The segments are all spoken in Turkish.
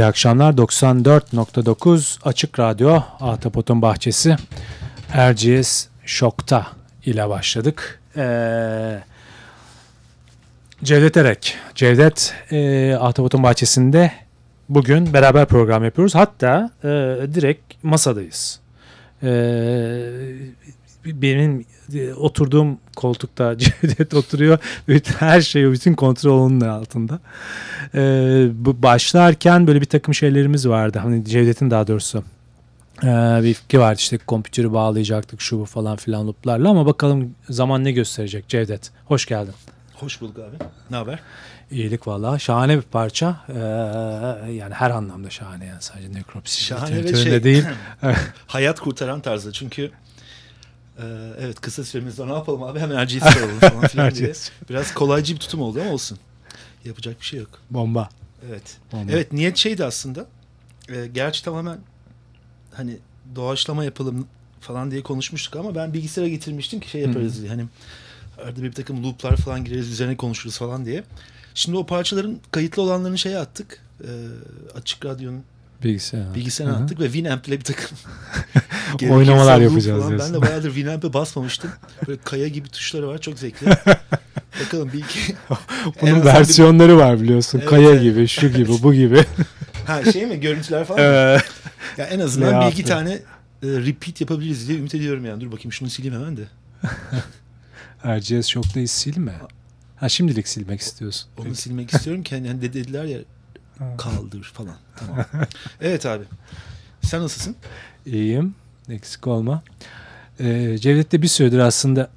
İyi akşamlar. 94.9 Açık Radyo Ahtapot'un Bahçesi Erciyes Şok'ta ile başladık. Ee, Cevdet Erek. Cevdet e, Ahtapot'un Bahçesi'nde bugün beraber program yapıyoruz. Hatta e, direkt masadayız. E, benim e, oturduğum koltukta Cevdet oturuyor. Her şey bütün kontrol onun altında. Ee, bu başlarken böyle bir takım şeylerimiz vardı. Hani Cevdet'in daha doğrusu ee, bir fikri vardı işte kompütürü bağlayacaktık şu bu falan filan looplarla ama bakalım zaman ne gösterecek Cevdet. Hoş geldin. Hoş bulduk abi. Ne haber? İyilik valla. Şahane bir parça. Ee, yani her anlamda şahane yani sadece nekropsi. Şahane ve şey, değil. hayat kurtaran tarzı. Çünkü e, evet kısa süremizde ne yapalım abi hemen RGS alalım falan filan diye. Biraz kolaycı bir tutum oldu ama olsun. Yapacak bir şey yok. Bomba. Evet. Bomba. Evet niyet şeydi aslında. E, gerçi tamamen hani doğaçlama yapalım falan diye konuşmuştuk ama ben bilgisayara getirmiştim ki şey yaparız diye. Hani arada bir takım looplar falan gireriz üzerine konuşuruz falan diye. Şimdi o parçaların kayıtlı olanlarını şeye attık. E, açık Radyo'nun bilgisayar. Bilgisayara attık ve Winamp ile bir takım oynamalar yapacağız. Falan. Ben de bayağıdır Winamp'e basmamıştım. Böyle kaya gibi tuşları var çok zevkli. Bakalım bir iki. Bunun versiyonları bir... var biliyorsun. Evet, kaya evet. gibi, şu gibi, bu gibi. ha şey mi? Görüntüler falan evet. Ya en azından bir iki tane e, repeat yapabiliriz diye ümit ediyorum yani. Dur bakayım şunu sileyim hemen de. RGS Shock'tayız silme. Ha şimdilik silmek istiyorsun. Onu silmek istiyorum ki hani, hani dediler ya kaldır falan. Tamam. evet abi. Sen nasılsın? İyiyim. Eksik olma. Ee, Cevdet'le bir süredir aslında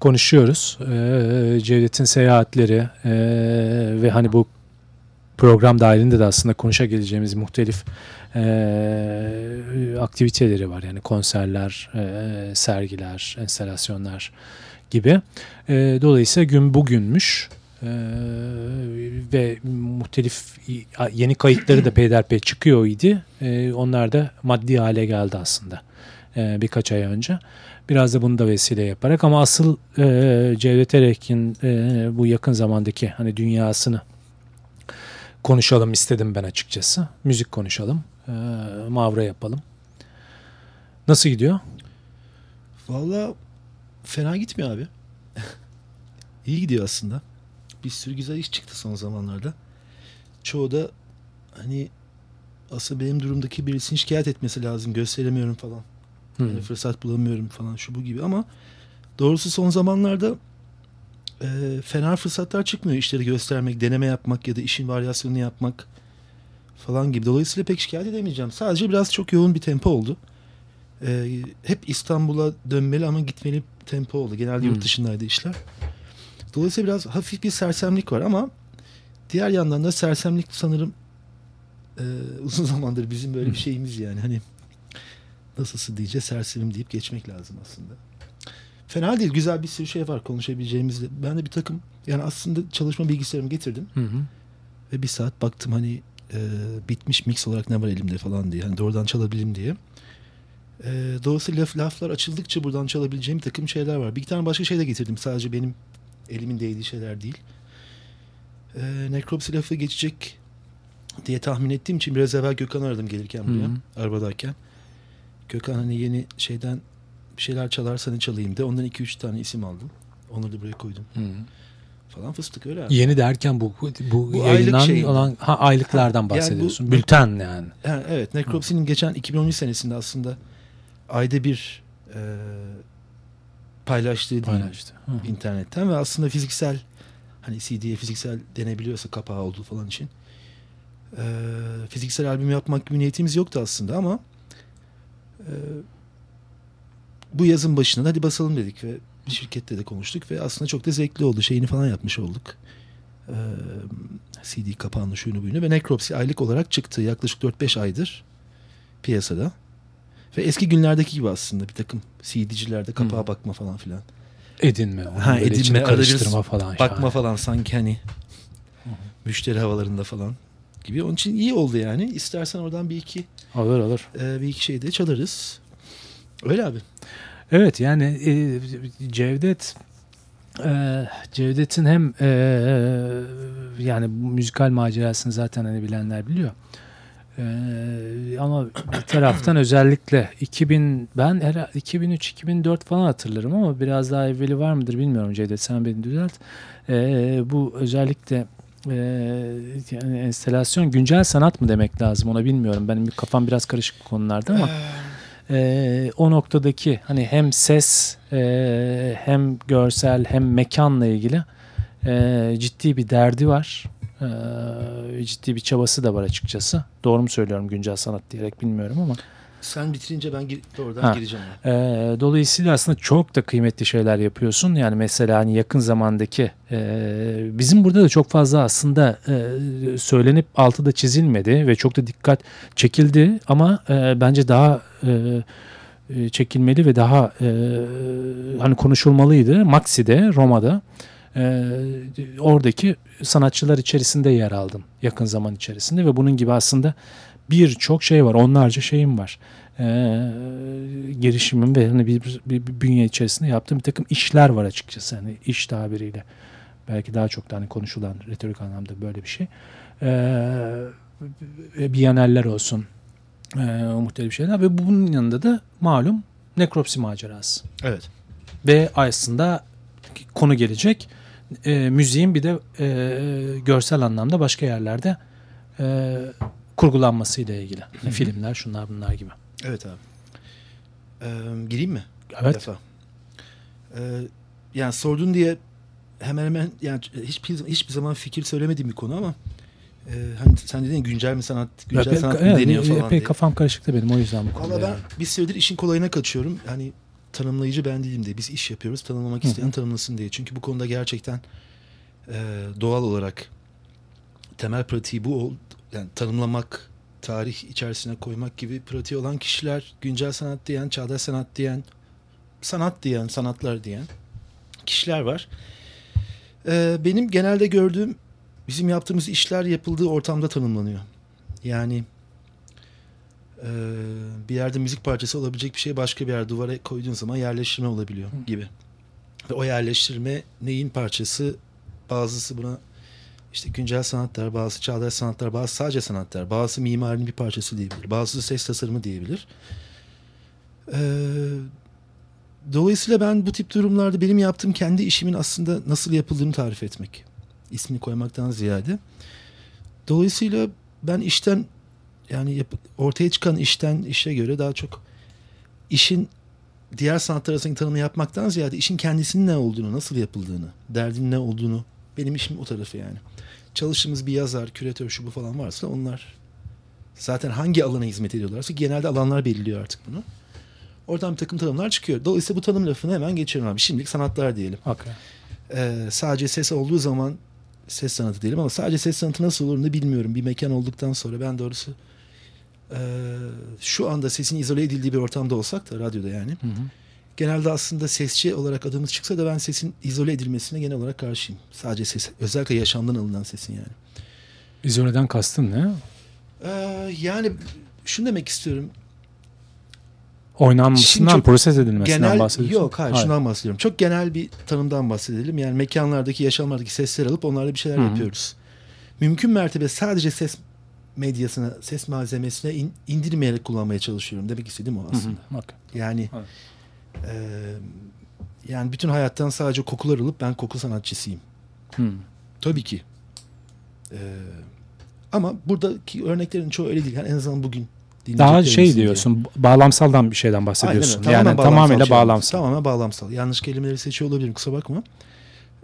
konuşuyoruz. Ee, Cevdet'in seyahatleri e, ve hani bu program dahilinde de aslında konuşabileceğimiz muhtelif e, aktiviteleri var. Yani konserler, e, sergiler, enstalasyonlar gibi. E, dolayısıyla gün bugünmüş. Ee, ve muhtelif yeni kayıtları da peyderpey çıkıyor idi. Ee, onlar da maddi hale geldi aslında ee, birkaç ay önce. Biraz da bunu da vesile yaparak ama asıl e, Cevdet Erek'in e, bu yakın zamandaki hani dünyasını konuşalım istedim ben açıkçası. Müzik konuşalım. E, mavra yapalım. Nasıl gidiyor? Valla fena gitmiyor abi. İyi gidiyor aslında bir sürü güzel iş çıktı son zamanlarda. Çoğu da hani aslında benim durumdaki birisini şikayet etmesi lazım. Gösteremiyorum falan. Hmm. Yani fırsat bulamıyorum falan şu bu gibi ama doğrusu son zamanlarda e, fena fırsatlar çıkmıyor işleri göstermek, deneme yapmak ya da işin varyasyonunu yapmak falan gibi. Dolayısıyla pek şikayet edemeyeceğim. Sadece biraz çok yoğun bir tempo oldu. E, hep İstanbul'a dönmeli ama gitmeli tempo oldu. Genelde hmm. yurt dışındaydı işler. Dolayısıyla biraz hafif bir sersemlik var ama diğer yandan da sersemlik sanırım e, uzun zamandır bizim böyle bir şeyimiz yani. Hani nasılsı diyeceğiz sersemim deyip geçmek lazım aslında. Fena değil. Güzel bir sürü şey var konuşabileceğimiz. Ben de bir takım yani aslında çalışma bilgisayarımı getirdim. Hı hı. Ve bir saat baktım hani e, bitmiş mix olarak ne var elimde falan diye. Hani doğrudan çalabilirim diye. E, dolayısıyla laf, laflar açıldıkça buradan çalabileceğim bir takım şeyler var. Bir tane başka şey de getirdim. Sadece benim elimin değdiği şeyler değil. E, ee, nekropsi lafı geçecek diye tahmin ettiğim için biraz evvel Gökhan aradım gelirken buraya Hı-hı. arabadayken. Gökhan hani yeni şeyden bir şeyler çalarsa ne çalayım de ondan iki üç tane isim aldım. Onları da buraya koydum. Hı-hı. Falan fıstık öyle abi. Yeni derken bu bu, bu, bu yayınlan aylık olan ha, aylıklardan ha, bahsediyorsun. Yani bu, Bülten yani. yani evet Nekropsi'nin geçen 2013 senesinde aslında ayda bir e, paylaştığı Paylaştı. Hı. internetten ve aslında fiziksel hani CD'ye fiziksel denebiliyorsa kapağı olduğu falan için e, fiziksel albüm yapmak gibi niyetimiz yoktu aslında ama e, bu yazın başına hadi basalım dedik ve şirkette de konuştuk ve aslında çok da zevkli oldu. Şeyini falan yapmış olduk. Ee, CD kapağını şuyunu buyunu ve Necropsy aylık olarak çıktı. Yaklaşık 4-5 aydır piyasada. Ve eski günlerdeki gibi aslında bir takım CD'cilerde kapağa hmm. bakma falan filan. Edinme. Ha edinme. Karıştırma falan. Bakma şahane. falan sanki hani hmm. müşteri havalarında falan gibi. Onun için iyi oldu yani. İstersen oradan bir iki olur olur. E, bir iki şey de çalarız. Öyle abi. Evet yani e, Cevdet Ee, Cevdet'in hem e, yani müzikal macerasını zaten hani bilenler biliyor. Ee, ama bir taraftan özellikle 2000 ben herhalde 2003 2004 falan hatırlarım ama biraz daha evveli var mıdır bilmiyorum Cevdet sen beni düzelt. Ee, bu özellikle e, yani enstelasyon güncel sanat mı demek lazım ona bilmiyorum. Benim kafam biraz karışık bu konularda ama e, o noktadaki hani hem ses e, hem görsel hem mekanla ilgili e, ciddi bir derdi var. E, ciddi bir çabası da var açıkçası. Doğru mu söylüyorum güncel sanat diyerek bilmiyorum ama. Sen bitirince ben gir- oradan Ha. gireceğim. E, dolayısıyla aslında çok da kıymetli şeyler yapıyorsun. Yani mesela hani yakın zamandaki e, bizim burada da çok fazla aslında e, söylenip altı da çizilmedi ve çok da dikkat çekildi ama e, bence daha e, e, çekilmeli ve daha e, hani konuşulmalıydı. Maxi'de Roma'da e, oradaki sanatçılar içerisinde yer aldım yakın zaman içerisinde ve bunun gibi aslında birçok şey var. Onlarca şeyim var. E, girişimim ve hani bir, bir, bir bünye içerisinde yaptığım bir takım işler var açıkçası. Hani iş tabiriyle belki daha çok da hani konuşulan retorik anlamda böyle bir şey. E, biyanaller olsun. E, muhtelif şeyler ve bunun yanında da malum nekropsi macerası. Evet. Ve aslında konu gelecek e, müziğin bir de e, görsel anlamda başka yerlerde e, kurgulanmasıyla ilgili. hı. Filmler, şunlar bunlar gibi. Evet abi. Ee, gireyim mi? Bir Evet. defa. Ee, yani sordun diye hemen hemen yani hiçbir, hiçbir zaman fikir söylemediğim bir konu ama e, hani sen dedin ya, güncel mi sanat, güncel Epey- sanat mı evet, deniyor epey falan diye. kafam karışıktı benim o yüzden bu konuda. Valla ben yani. bir süredir işin kolayına kaçıyorum. Hani tanımlayıcı ben değilim diye. Biz iş yapıyoruz. Tanımlamak isteyen tanımlasın diye. Çünkü bu konuda gerçekten e, doğal olarak temel pratiği bu yani tanımlamak, tarih içerisine koymak gibi pratiği olan kişiler güncel sanat diyen, çağdaş sanat diyen, sanat diyen, sanatlar diyen kişiler var. E, benim genelde gördüğüm bizim yaptığımız işler yapıldığı ortamda tanımlanıyor. Yani ee, bir yerde müzik parçası olabilecek bir şey başka bir yerde duvara koyduğun zaman yerleştirme olabiliyor gibi. Ve o yerleştirme neyin parçası? Bazısı buna işte güncel sanatlar, bazı çağdaş sanatlar, bazı sadece sanatlar, bazı mimarinin bir parçası diyebilir, bazısı ses tasarımı diyebilir. Ee, dolayısıyla ben bu tip durumlarda benim yaptığım kendi işimin aslında nasıl yapıldığını tarif etmek. ismini koymaktan ziyade. Dolayısıyla ben işten yani yap- ortaya çıkan işten işe göre daha çok işin diğer sanatlar arasındaki tanımı yapmaktan ziyade işin kendisinin ne olduğunu, nasıl yapıldığını, derdin ne olduğunu benim işim o tarafı yani. Çalıştığımız bir yazar, küratör şu bu falan varsa onlar zaten hangi alana hizmet ediyorlarsa genelde alanlar belirliyor artık bunu. Oradan bir takım tanımlar çıkıyor. Dolayısıyla bu tanım lafını hemen geçiyorum abi. Şimdilik sanatlar diyelim. Okay. Ee, sadece ses olduğu zaman ses sanatı diyelim ama sadece ses sanatı nasıl olur onu bilmiyorum. Bir mekan olduktan sonra ben doğrusu e, şu anda sesin izole edildiği bir ortamda olsak da radyoda yani. Hı hı. Genelde aslında sesçi olarak adımız çıksa da ben sesin izole edilmesine genel olarak karşıyım. Sadece ses. Özellikle yaşamdan alınan sesin yani. İzoleden kastın ne? Ee, yani şunu demek istiyorum. Oynanmasından, çok proses edilmesinden Genel bahsediyorsun. yok hayır, şundan bahsediyorum. Çok genel bir tanımdan bahsedelim. Yani mekanlardaki, yaşamlardaki sesleri alıp onlarla bir şeyler Hı hı. yapıyoruz. Mümkün mertebe sadece ses medyasına, ses malzemesine in- indirmeyerek kullanmaya çalışıyorum. Demek istediğim o Hı hı. aslında. Okay. Yani Evet. eee, yani bütün hayattan sadece kokular alıp ben koku sanatçısıyım. Hı. Tabii ki. Eee, ama buradaki örneklerin çoğu öyle değil. Yani en azından bugün Daha şey diye. diyorsun, bağlamsaldan bir şeyden Aynen bahsediyorsun. öyle. yani Tamamen tamamıyla şey bağlamsal. Tamamen bağlamsal. Yanlış kelimeleri seçiyor olabilirim kusura bakma.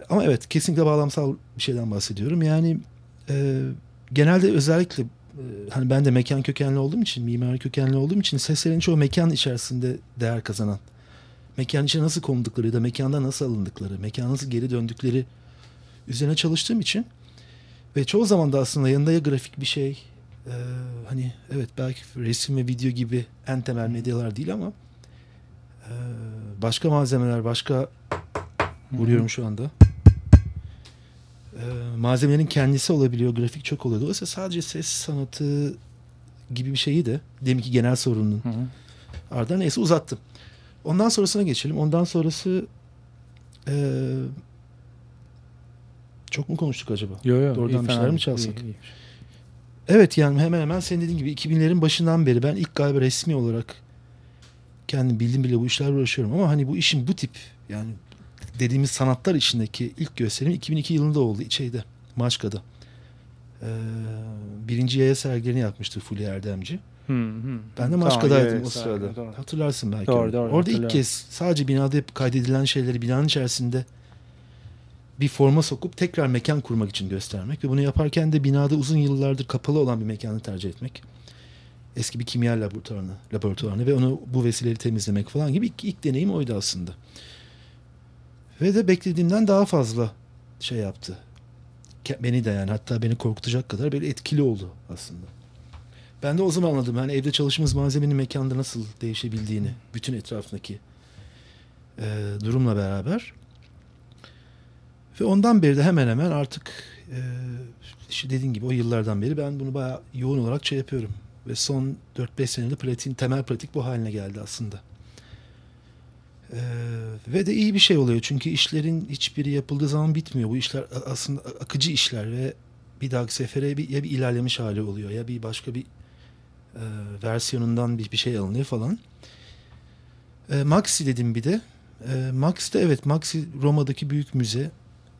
Ama evet kesinlikle bağlamsal bir şeyden bahsediyorum. Yani e, genelde özellikle e, hani ben de mekan kökenli olduğum için, mimari kökenli olduğum için seslerin çoğu mekan içerisinde değer kazanan. Mekan içine nasıl konuldukları ya da mekanda nasıl alındıkları, mekana nasıl geri döndükleri üzerine çalıştığım için ve çoğu zaman da aslında yanında ya grafik bir şey e, hani evet belki resim ve video gibi en temel medyalar değil ama e, başka malzemeler, başka vuruyorum şu anda. E, malzemelerin kendisi olabiliyor, grafik çok oluyor. Dolayısıyla sadece ses sanatı gibi bir şeyi de demin ki genel sorunun Hı hı. ardından neyse uzattım. Ondan sonrasına geçelim. Ondan sonrası e, Çok mu konuştuk acaba? Yo, yo, Doğrudan iyi, bir şeyler mi çalsak? İyi, iyi. Evet yani hemen hemen senin dediğin gibi 2000'lerin başından beri ben ilk galiba resmi olarak kendim bildim bile bu işlerle uğraşıyorum ama hani bu işin bu tip yani dediğimiz sanatlar içindeki ilk gösterim 2002 yılında oldu şeyde Maçka'da. Ee, birinci yaya sergilerini yapmıştı Fulya Erdemci. Hı, hı. Ben de Tamam, Maçka'daydım evet, o sırada. evet, doğru. Hatırlarsın belki. Doğru, doğru, Orada ilk kez sadece binada hep kaydedilen şeyleri binanın içerisinde bir forma sokup tekrar mekan kurmak için göstermek ve bunu yaparken de binada uzun yıllardır kapalı olan bir mekanı tercih etmek. Eski bir kimya laboratuvarını, laboratuvarını ve onu bu vesileyle temizlemek falan gibi ilk, ilk deneyim oydu aslında. Ve de beklediğimden daha fazla şey yaptı. Beni de yani hatta beni korkutacak kadar böyle etkili oldu aslında. Ben de o zaman anladım. Hani evde çalıştığımız malzemenin mekanda nasıl değişebildiğini, bütün etrafındaki e, durumla beraber. Ve ondan beri de hemen hemen artık e, işte dediğin gibi o yıllardan beri ben bunu bayağı yoğun olarak şey yapıyorum. Ve son 4-5 senede pratiğin temel pratik bu haline geldi aslında. E, ve de iyi bir şey oluyor çünkü işlerin hiçbiri yapıldığı zaman bitmiyor. Bu işler aslında akıcı işler ve bir dahaki sefere bir, ya bir ilerlemiş hali oluyor ya bir başka bir e, versiyonundan bir, bir şey alınıyor falan. E, Maxi dedim bir de. E, Maxi de evet Maxi Roma'daki büyük müze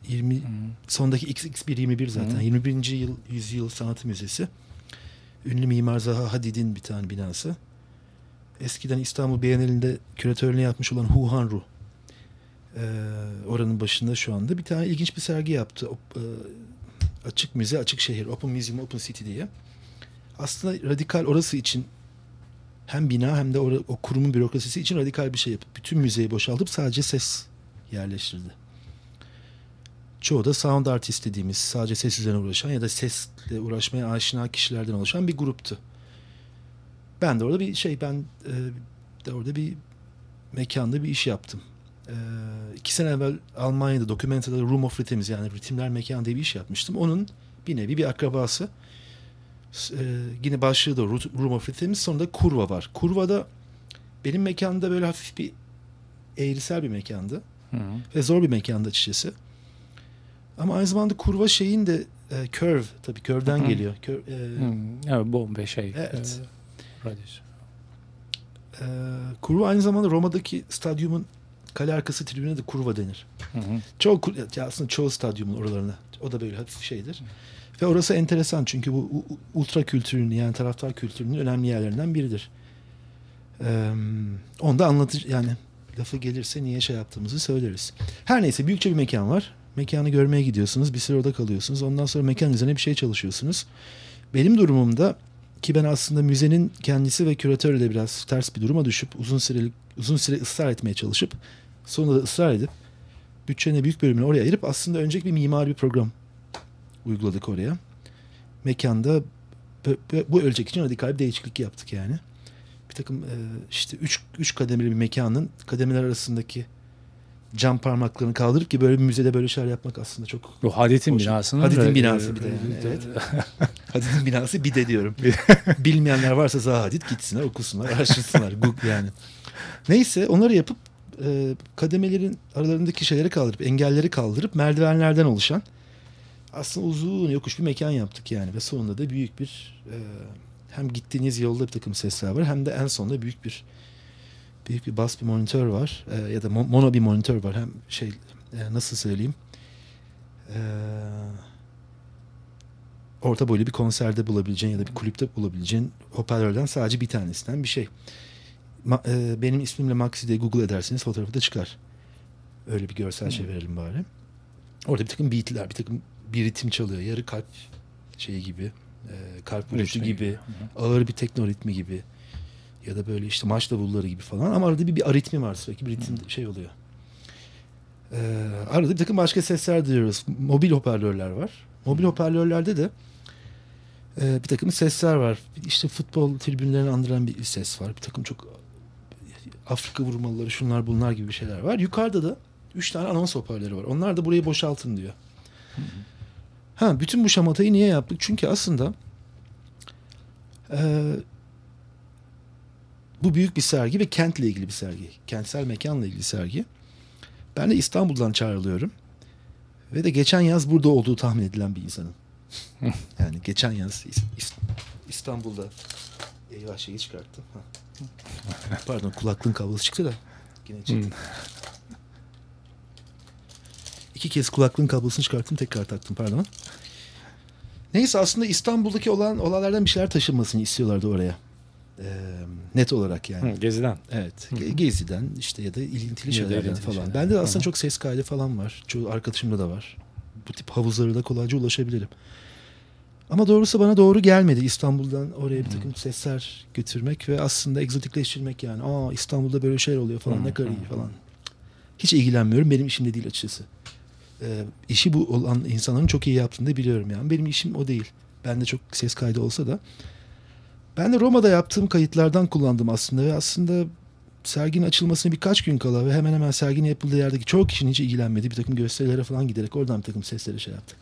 20 Hı. sondaki XX121 zaten. Hı. 21. yıl yüzyıl sanatı müzesi. Ünlü mimar Zaha Hadid'in bir tane binası. Eskiden İstanbul Bienalinde küratörlüğünü yapmış olan Hu Hanru. E, oranın başında şu anda bir tane ilginç bir sergi yaptı. O, e, açık müze, açık şehir, Open Museum, Open City diye. Aslında radikal orası için hem bina hem de o kurumun bürokrasisi için radikal bir şey yapıp bütün müzeyi boşaltıp sadece ses yerleştirdi. Çoğu da sound artist dediğimiz sadece ses üzerine uğraşan ya da sesle uğraşmaya aşina kişilerden oluşan bir gruptu. Ben de orada bir şey ben e, de orada bir mekanda bir iş yaptım. E, iki sene evvel Almanya'da Dokumenta'da Room of Rhythms yani ritimler mekanı diye bir iş yapmıştım. Onun bir nevi bir akrabası. E, yine başlığı da Room of Rhythms sonunda Kurva var. Kurva'da benim mekanda böyle hafif bir eğrisel bir mekandı. Hı. Ve zor bir mekandı açıkçası. Ama aynı zamanda kurva şeyin de e, curve tabii curve'den Hı hı. geliyor. Kör, e, Hı. Evet bombe şey. Evet. E, radyasyon. e, kurva aynı zamanda Roma'daki stadyumun kale arkası tribüne de kurva denir. Hı hı. Çoğu aslında çoğu stadyumun oralarına o da böyle hafif şeydir. Ve orası enteresan çünkü bu ultra kültürünün yani taraftar kültürünün önemli yerlerinden biridir. Ee, onu da anlatıcı yani lafı gelirse niye şey yaptığımızı söyleriz. Her neyse büyükçe bir mekan var. Mekanı görmeye gidiyorsunuz. Bir süre orada kalıyorsunuz. Ondan sonra mekan üzerine bir şey çalışıyorsunuz. Benim durumumda ki ben aslında müzenin kendisi ve küratörü de biraz ters bir duruma düşüp uzun süreli uzun süre ısrar etmeye çalışıp sonunda da ısrar edip bütçenin büyük bölümünü oraya ayırıp aslında önceki bir mimari bir program uyguladık oraya. Mekanda bu, ölçek için radikal bir değişiklik yaptık yani. Bir takım e, işte üç, üç kademeli bir mekanın kademeler arasındaki cam parmaklarını kaldırıp ki böyle bir müzede böyle şeyler yapmak aslında çok Bu Hadit'in Hoş- binasının. Hadid'in re- binası bir de yani, e, evet. Hadid'in binası bir de diyorum. Bilmeyenler varsa Zaha Hadid gitsinler okusunlar araştırsınlar Google yani. Neyse onları yapıp e, kademelerin aralarındaki şeyleri kaldırıp engelleri kaldırıp merdivenlerden oluşan aslında uzun yokuş bir mekan yaptık yani. Ve sonunda da büyük bir e, hem gittiğiniz yolda bir takım sesler var hem de en sonunda büyük bir büyük bir bas bir monitör var. E, ya da mo- mono bir monitör var. Hem şey e, nasıl söyleyeyim? E, orta boylu bir konserde bulabileceğin ya da bir kulüpte bulabileceğin hoparlörden sadece bir tanesinden bir şey. Ma- e, benim ismimle Maxi diye Google ederseniz fotoğrafı da çıkar. Öyle bir görsel şey verelim bari. Orada bir takım beatler, bir takım bir ritim çalıyor. Yarı kalp şeyi gibi, e, kalp vuruşu gibi, gibi. Hı ağır bir tekno ritmi gibi ya da böyle işte maç davulları gibi falan ama arada bir, bir aritmi var sürekli bir ritim şey oluyor. Ee, arada bir takım başka sesler duyuyoruz. Mobil hoparlörler var. Mobil hoparlörlerde de e, bir takım sesler var. İşte futbol tribünlerini andıran bir ses var. Bir takım çok Afrika vurmalıları şunlar bunlar gibi şeyler var. Yukarıda da üç tane anons hoparlörü var. Onlar da burayı boşaltın diyor. Ha, bütün bu şamatayı niye yaptık? Çünkü aslında e, bu büyük bir sergi ve kentle ilgili bir sergi. Kentsel mekanla ilgili sergi. Ben de İstanbul'dan çağrılıyorum. Ve de geçen yaz burada olduğu tahmin edilen bir insanın. yani geçen yaz İs- İs- İstanbul'da eyvah şeyi çıkarttım. Pardon kulaklığın kablosu çıktı da. Yine çıktı. Hmm. İki kez kulaklığın kablosunu çıkarttım tekrar taktım pardon. Neyse aslında İstanbul'daki olan olaylardan bir şeyler taşınmasını istiyorlardı oraya. Ee, net olarak yani. Hı, Geziden. Evet. Hı hı. Ge- Geziden işte ya da ilintili şeylerden falan. şeyler. Bende de aslında Hı çok ses kaydı falan var. Çoğu arkadaşımda da var. Bu tip havuzlara da kolayca ulaşabilirim. Ama doğrusu bana doğru gelmedi İstanbul'dan oraya bir takım sesler götürmek ve aslında egzotikleştirmek yani. Aa İstanbul'da böyle şeyler oluyor falan ne kadar iyi falan. Hiç ilgilenmiyorum. Benim işim de değil açıkçası. Ee, işi bu olan insanların çok iyi yaptığını da biliyorum yani. Benim işim o değil. Bende çok ses kaydı olsa da. Ben de Roma'da yaptığım kayıtlardan kullandım aslında ve aslında serginin açılmasına birkaç gün kala ve hemen hemen serginin yapıldığı yerdeki çoğu kişinin hiç ilgilenmediği bir takım gösterilere falan giderek oradan bir takım seslere şey yaptı.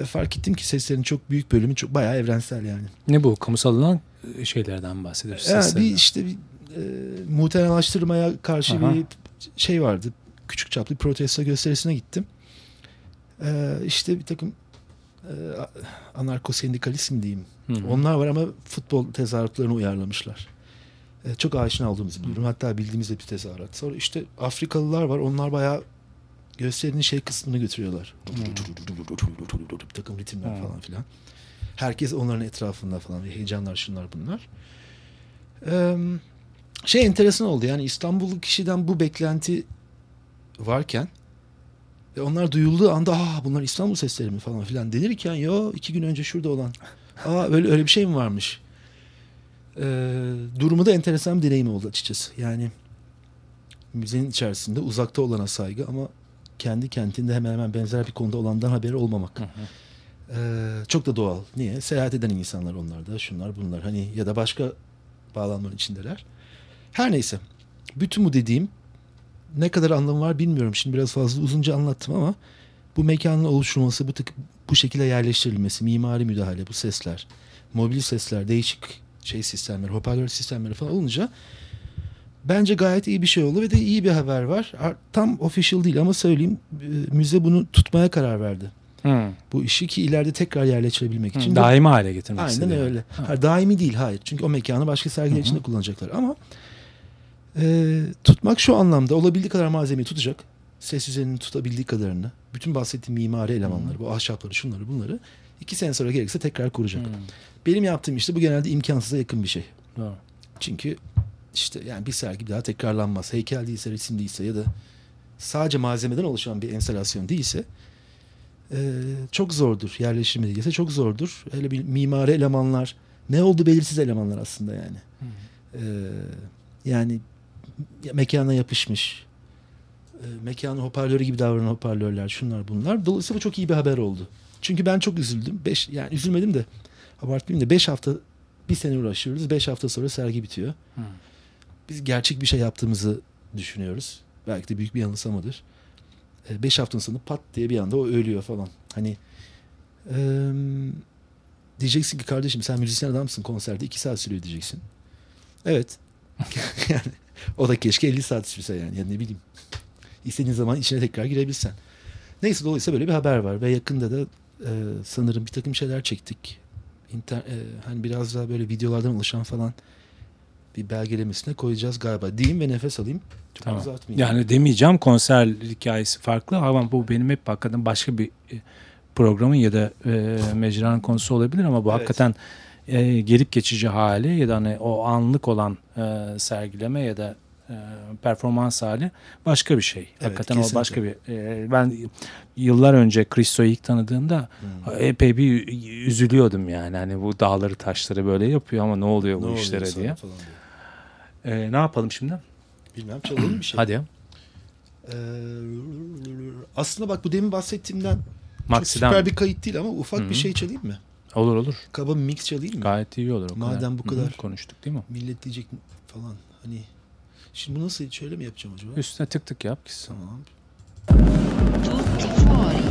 Ve fark ettim ki seslerin çok büyük bölümü çok bayağı evrensel yani. Ne bu? Kamusal alan e, şeylerden bahsediyoruz. Yani bir işte bir e, muhtenalaştırmaya karşı Aha. bir şey vardı. Küçük çaplı bir protesto gösterisine gittim. E, işte bir takım e, anarko sendikalist mi diyeyim. Hı hı. Onlar var ama futbol tezahüratlarını uyarlamışlar. E, çok aşina olduğumuzu biliyorum. Hatta bildiğimiz de bir tezahürat. Sonra işte Afrikalılar var. Onlar bayağı gösterinin şey kısmını götürüyorlar. Bir takım ritimler Hmm. falan filan. Herkes onların etrafında falan. Heyecanlar şunlar bunlar. Ee, şey enteresan oldu. Yani İstanbullu kişiden bu beklenti varken ve onlar duyulduğu anda Aa, bunlar İstanbul sesleri mi falan filan denirken yo iki gün önce şurada olan Aa öyle öyle bir şey mi varmış? Ee, durumu da enteresan bir deneyim oldu açıkçası. Yani müzenin içerisinde uzakta olana saygı ama kendi kentinde hemen hemen benzer bir konuda olandan haberi olmamak. Hı hı. Ee, çok da doğal. Niye? Seyahat eden insanlar onlar da. Şunlar bunlar. Hani ya da başka bağlamların içindeler. Her neyse. Bütün bu dediğim ne kadar anlamı var bilmiyorum. Şimdi biraz fazla uzunca anlattım ama bu mekanın oluşturulması, bu, tık, bu şekilde yerleştirilmesi, mimari müdahale, bu sesler, mobil sesler, değişik şey sistemleri, hoparlör sistemleri falan olunca bence gayet iyi bir şey oldu ve de iyi bir haber var. Ar- Tam official değil ama söyleyeyim e, müze bunu tutmaya karar verdi. Hı. Bu işi ki ileride tekrar yerleştirebilmek için. de- Daimi hale getirmek Aynen istedi. öyle. Ha. Ha, daimi değil hayır. Çünkü o mekanı başka sergiler Hı hı. içinde kullanacaklar. Ama e, tutmak şu anlamda olabildiği kadar malzemeyi tutacak. Ses üzerinin tutabildiği kadarını. Bütün bahsettiğim mimari elemanları, bu ahşapları, şunları bunları. iki sene sonra gerekirse tekrar kuracak. Hı. Benim yaptığım işte bu genelde imkansıza yakın bir şey. Doğru. Çünkü işte yani bir sergi bir daha tekrarlanmaz. Heykel değilse, resim değilse ya da sadece malzemeden oluşan bir enstalasyon değilse e, çok zordur. Yerleşimi değilse çok zordur. Hele bir mimari elemanlar ne oldu belirsiz elemanlar aslında yani. Hı. E, yani mekana yapışmış. E, mekanın hoparlörü gibi davranan hoparlörler şunlar bunlar. Dolayısıyla bu çok iyi bir haber oldu. Çünkü ben çok üzüldüm. Beş, yani üzülmedim de abartmayayım da 5 hafta bir sene uğraşıyoruz. 5 hafta sonra sergi bitiyor. Biz gerçek bir şey yaptığımızı düşünüyoruz. Belki de büyük bir yanılsamadır. 5 haftanın sonu pat diye bir anda o ölüyor falan. Hani eee, diyeceksin ki kardeşim sen müzisyen adamsın konserde 2 saat sürüyor diyeceksin. Evet. yani o da keşke 50 saat sürse yani ya ne bileyim. İstediğin zaman içine tekrar girebilsen. Neyse dolayısıyla böyle bir haber var ve yakında da e, sanırım bir takım şeyler çektik. İnter, e, hani biraz daha böyle videolardan oluşan falan bir belgelemesine koyacağız galiba. Diyeyim ve nefes alayım. Çok Tamam. uzatmayayım. Yani demeyeceğim konser hikayesi farklı ama bu benim hep hakikaten başka bir e, programın ya da e, mecranın konusu olabilir ama bu Evet. hakikaten e, gelip geçici hali ya da hani o anlık olan e, sergileme ya da e, performans hali başka bir şey. hakikaten o kesinlikle. başka bir. e, ben yıllar önce Christo'yu ilk tanıdığımda Hmm. epey bir üzülüyordum yani. Hani bu dağları taşları böyle yapıyor ama ne oluyor Ne bu oluyor işlere diye. falan diye. E, ne yapalım şimdi? Bilmem çalalım bir şey. Hadi. Ee, aslında bak bu demin bahsettiğimden Maxiden. süper bir kayıt değil ama ufak Hı bir şey çalayım mı? Olur olur. Kaba bir mix çalayım mı? Gayet iyi olur. O Madem kadar. bu kadar- konuştuk değil mi? Millet diyecek falan hani şimdi bu nasıl şöyle mi yapacağım acaba? Üstüne tık tık yap gitsin. Tamam. Tutti fuori, fuori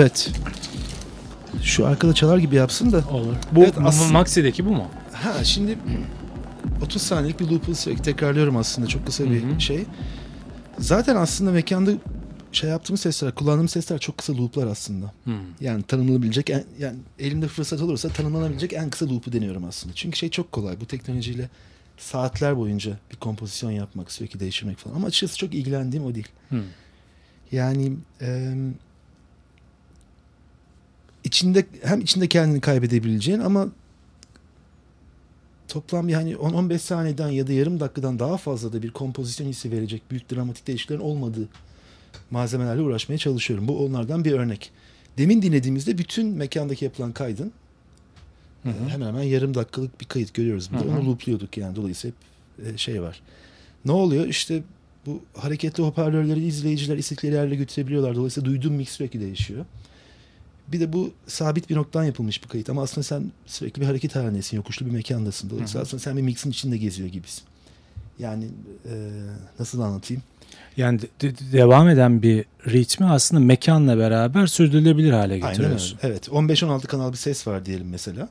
evet. Şu arkada çalar gibi yapsın da. Olur. Bu, Evet, aslında- Maxi'deki bu mu? Ha şimdi 30 saniyelik bir loop'u sürekli tekrarlıyorum aslında çok kısa bir Hı hı. şey. Zaten aslında mekanda şey yaptığımız sesler, kullandığımız sesler çok kısa loop'lar aslında. Hmm. Yani tanımlanabilecek en, yani elimde fırsat olursa tanımlanabilecek en kısa loop'u deniyorum aslında. Çünkü şey çok kolay bu teknolojiyle saatler boyunca bir kompozisyon yapmak, sürekli değiştirmek falan. Ama açıkçası çok ilgilendiğim o değil. Hmm. Yani e, içinde hem içinde kendini kaybedebileceğin ama toplam yani 10-15 saniyeden ya da yarım dakikadan daha fazla da bir kompozisyon hissi verecek büyük dramatik değişikliklerin olmadığı malzemelerle uğraşmaya çalışıyorum. Bu onlardan bir örnek. Demin dinlediğimizde bütün mekandaki yapılan kaydın Hı hı. e, hemen hemen yarım dakikalık bir kayıt görüyoruz burada. Hı hı. Onu loopluyorduk yani dolayısıyla hep e, şey var. Ne oluyor? İşte bu hareketli hoparlörleri izleyiciler istedikleri yerlere götürebiliyorlar. Dolayısıyla duyduğum mix sürekli değişiyor. Bir de bu sabit bir noktadan yapılmış bir kayıt. Ama aslında sen sürekli bir hareket halindesin. Yokuşlu bir mekandasın. Dolayısıyla Hı hı. aslında sen bir mixin içinde geziyor gibisin. Yani e, nasıl anlatayım? Yani de- de- devam eden bir ritmi aslında mekanla beraber sürdürülebilir hale Aynen öyle. getiriyorsun. Evet 15-16 kanal bir ses var diyelim mesela.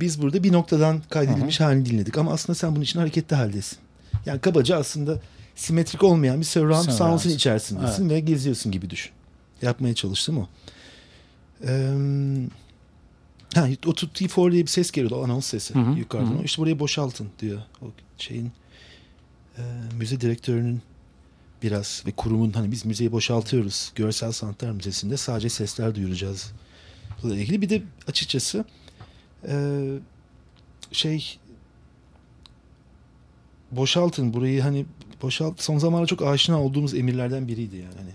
Biz burada bir noktadan kaydedilmiş halini dinledik. Ama aslında sen bunun için hareketli haldesin. Yani kabaca aslında simetrik olmayan bir surround sound'un içerisindesin ve geziyorsun gibi düşün. Yapmaya çalıştım o. Ee, ha, o Tutti For diye bir ses geliyordu. O anons sesi Hı hı, yukarıdan. hı. İşte burayı boşaltın diyor. O şeyin e, müze direktörünün biraz ve kurumun hani biz müzeyi boşaltıyoruz. Görsel Sanatlar Müzesi'nde sadece sesler duyuracağız. Bununla ilgili bir de açıkçası e, şey boşaltın burayı hani boşalt son zamanlarda çok aşina olduğumuz emirlerden biriydi yani hani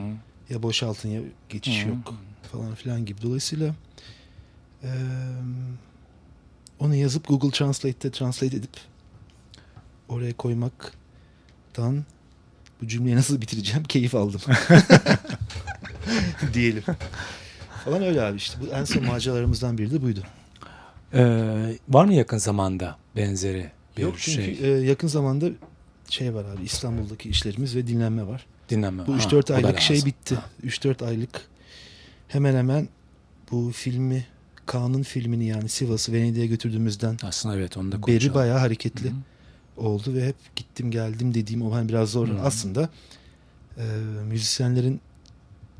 Hı hı. Ya boşaltın ya geçiş Hı. yok falan filan gibi. Dolayısıyla e, onu yazıp Google Translate'te translate edip oraya koymaktan bu cümleyi nasıl bitireceğim keyif aldım. Diyelim. Falan öyle abi işte. Bu en son maceralarımızdan biri de buydu. Ee, var mı yakın zamanda benzeri bir Yok çünkü şey? e, yakın zamanda şey var abi İstanbul'daki işlerimiz ve dinlenme var. Dinlenme. Bu Ha, 3-4 o da aylık şey lazım. bitti. 3-4 aylık hemen hemen bu filmi Kaan'ın filmini yani Sivas'ı Venedik'e götürdüğümüzden Aslında evet onu da beri bayağı hareketli Hı hı. oldu ve hep gittim geldim dediğim o hani biraz zor. Hı. Aslında e, müzisyenlerin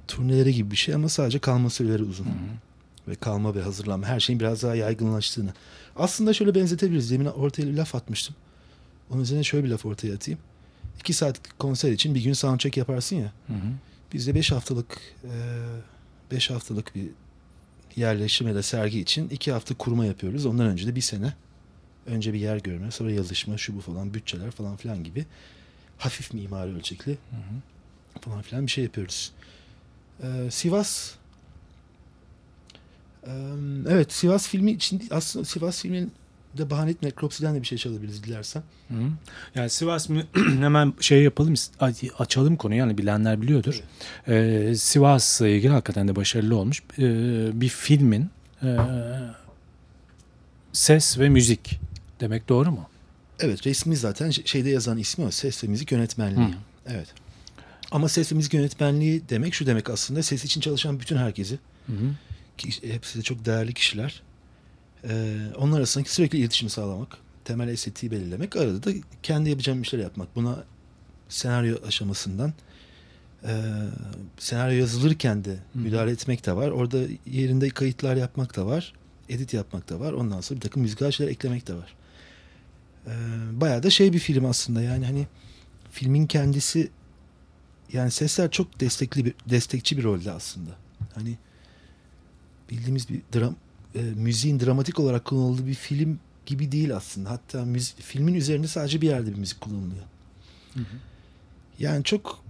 turneleri gibi bir şey ama sadece kalma süreleri uzun. Hı hı. Ve kalma ve hazırlanma her şeyin biraz daha yaygınlaştığını. Aslında şöyle benzetebiliriz. Demin ortaya bir laf atmıştım. Onun üzerine şöyle bir laf ortaya atayım. İki saatlik konser için bir gün soundcheck yaparsın ya. Hı hı. Bizde 5 haftalık 5 haftalık bir yerleşim ya da sergi için 2 hafta kurma yapıyoruz. Ondan önce de bir sene önce bir yer görme, sonra yazışma, şu bu falan, bütçeler falan filan gibi hafif mimari ölçekli Hı hı. falan filan bir şey yapıyoruz. Ee, Sivas Ee, evet Sivas filmi için aslında Sivas filminin de bahane etme Necropsy'den de bir şey çalabiliriz dilersen. Hı. Yani Sivas mı hemen şey yapalım açalım konuyu yani bilenler biliyordur. Ee, Sivas'la ilgili hakikaten de başarılı olmuş ee, bir filmin ee, ses ve müzik demek doğru mu? Evet resmi zaten şeyde yazan ismi o. Ses ve müzik yönetmenliği. Hı. Evet. Ama ses ve müzik yönetmenliği demek şu demek aslında. Ses için çalışan bütün herkesi. Hı hı. Ki hepsi de çok değerli kişiler. Ee, onlar arasındaki sürekli iletişim sağlamak. Temel estetiği belirlemek. Arada da kendi yapacağım işler yapmak. Buna senaryo aşamasından e, senaryo yazılırken de müdahale etmek de var. Orada yerinde kayıtlar yapmak da var. Edit yapmak da var. Ondan sonra bir takım müzikal şeyler eklemek de var. Ee, bayağı da şey bir film aslında. Yani hani filmin kendisi yani sesler çok destekli bir destekçi bir rolde aslında. Hani bildiğimiz bir dram e, müziğin dramatik olarak kullanıldığı bir film gibi değil aslında. Hatta müzi- filmin üzerinde sadece bir yerde bir müzik kullanılıyor. Yani çok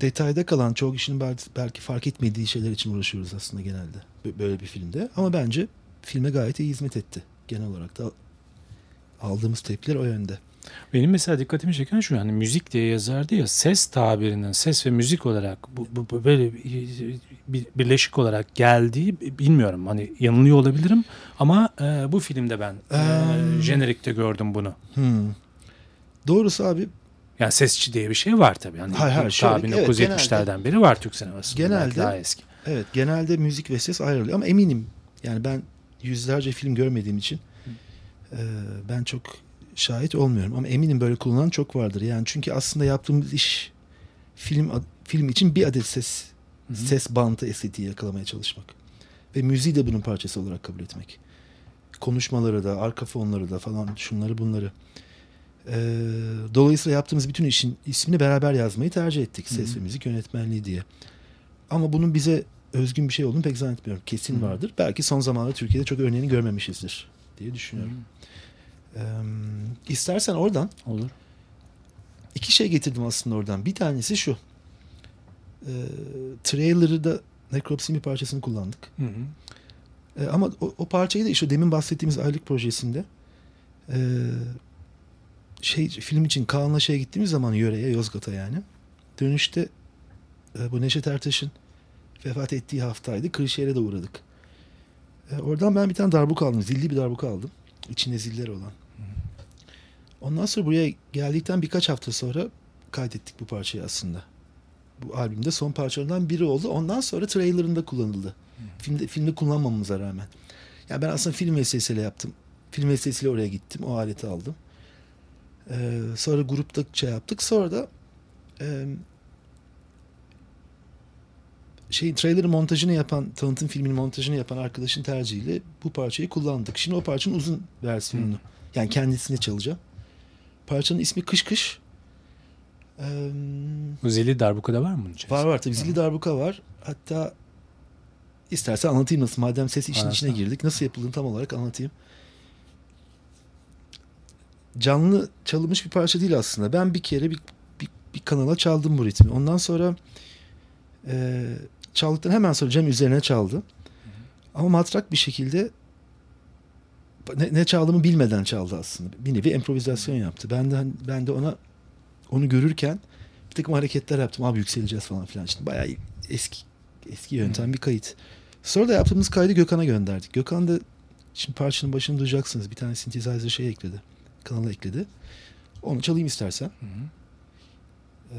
detayda kalan, çok kişinin belki, fark etmediği şeyler için uğraşıyoruz aslında genelde. Bö- Böyle bir filmde. Ama bence filme gayet iyi hizmet etti. Genel olarak da aldığımız tepkiler o yönde. Benim mesela dikkatimi çeken şu hani müzik diye yazardı ya ses tabirinin ses ve müzik olarak bu, bu- bu böyle bir- bir birleşik olarak geldiği bilmiyorum hani yanılıyor olabilirim ama e, bu filmde ben e, Eee, jenerikte gördüm bunu. Hmm. Doğrusu abi Yani sesçi diye bir şey var tabii. Yani Hayır, hayır, şöyle, ta evet, 1970'lerden beri var Türk sinemasında. Genelde- daha eski. Evet genelde müzik ve ses ayrılıyor ama eminim yani ben yüzlerce film görmediğim için e, ben çok şahit olmuyorum ama eminim böyle kullanan çok vardır. Yani çünkü aslında yaptığımız iş film film için bir adet ses Hı hı. ses bantı estetiği yakalamaya çalışmak ve müziği de bunun parçası olarak kabul etmek. Konuşmaları da, arka fonları da falan şunları bunları. E, dolayısıyla yaptığımız bütün işin ismini beraber yazmayı tercih ettik. Ses Hı hı. ve müzik yönetmenliği diye. Ama bunun bize özgün bir şey olduğunu pek zannetmiyorum. Kesin Hı hı. vardır. Belki son zamanlarda Türkiye'de çok örneğini görmemişizdir diye düşünüyorum. Ee, istersen oradan Olur. iki şey getirdim aslında oradan. Bir tanesi şu. Ee, trailer'ı da Necropsy bir parçasını kullandık. Hı hı. Ee, ama o, o parçayı da işte demin bahsettiğimiz aylık projesinde ee, şey film için Kaan'la şeye gittiğimiz zaman yöreye Yozgat'a yani dönüşte e, bu Neşet Ertaş'ın vefat ettiği haftaydı. Kırşehir'e de uğradık. E, oradan ben bir tane darbuka aldım. Zilli bir darbuka aldım. İçinde ziller olan. Ondan sonra buraya geldikten birkaç hafta sonra kaydettik bu parçayı aslında. Bu albümde son parçalarından biri oldu. Ondan sonra trailerında kullanıldı. Filmde, filmde kullanmamamıza rağmen. Yani ben aslında film vesilesiyle yaptım. Film vesilesiyle oraya gittim. O aleti aldım. Ee, sonra grupta şey yaptık. Sonra da e, şey trailer montajını yapan, tanıtım filminin montajını yapan arkadaşın tercihiyle bu parçayı kullandık. Şimdi o parçanın uzun versiyonunu yani kendisini çalacağım. Parçanın ismi Kış Kış. Ee, zili darbukada var mı bunun içerisinde? var var tabii zili darbuka var. Hatta istersen anlatayım nasıl. Madem ses işin içine girdik. Nasıl yapıldığını tam olarak anlatayım. Canlı çalınmış bir parça değil aslında. Ben bir kere bir, bir, bir kanala çaldım bu ritmi. Ondan sonra e, çaldıktan hemen sonra Cem üzerine çaldı. Ama matrak bir şekilde ne, ne çaldığımı bilmeden çaldı aslında. Bir nevi improvizasyon yaptı. Ben de hani- ben de ona onu görürken bir takım hareketler yaptım. Abi yükseleceğiz falan filan. İşte bayağı eski eski yöntem bir kayıt. Sonra da yaptığımız kaydı Gökhan'a gönderdik. Gökhan da şimdi parçanın başını duyacaksınız. Bir tane synthesizer şey ekledi. Kanala ekledi. Onu çalayım istersen. Hı hı. Ee,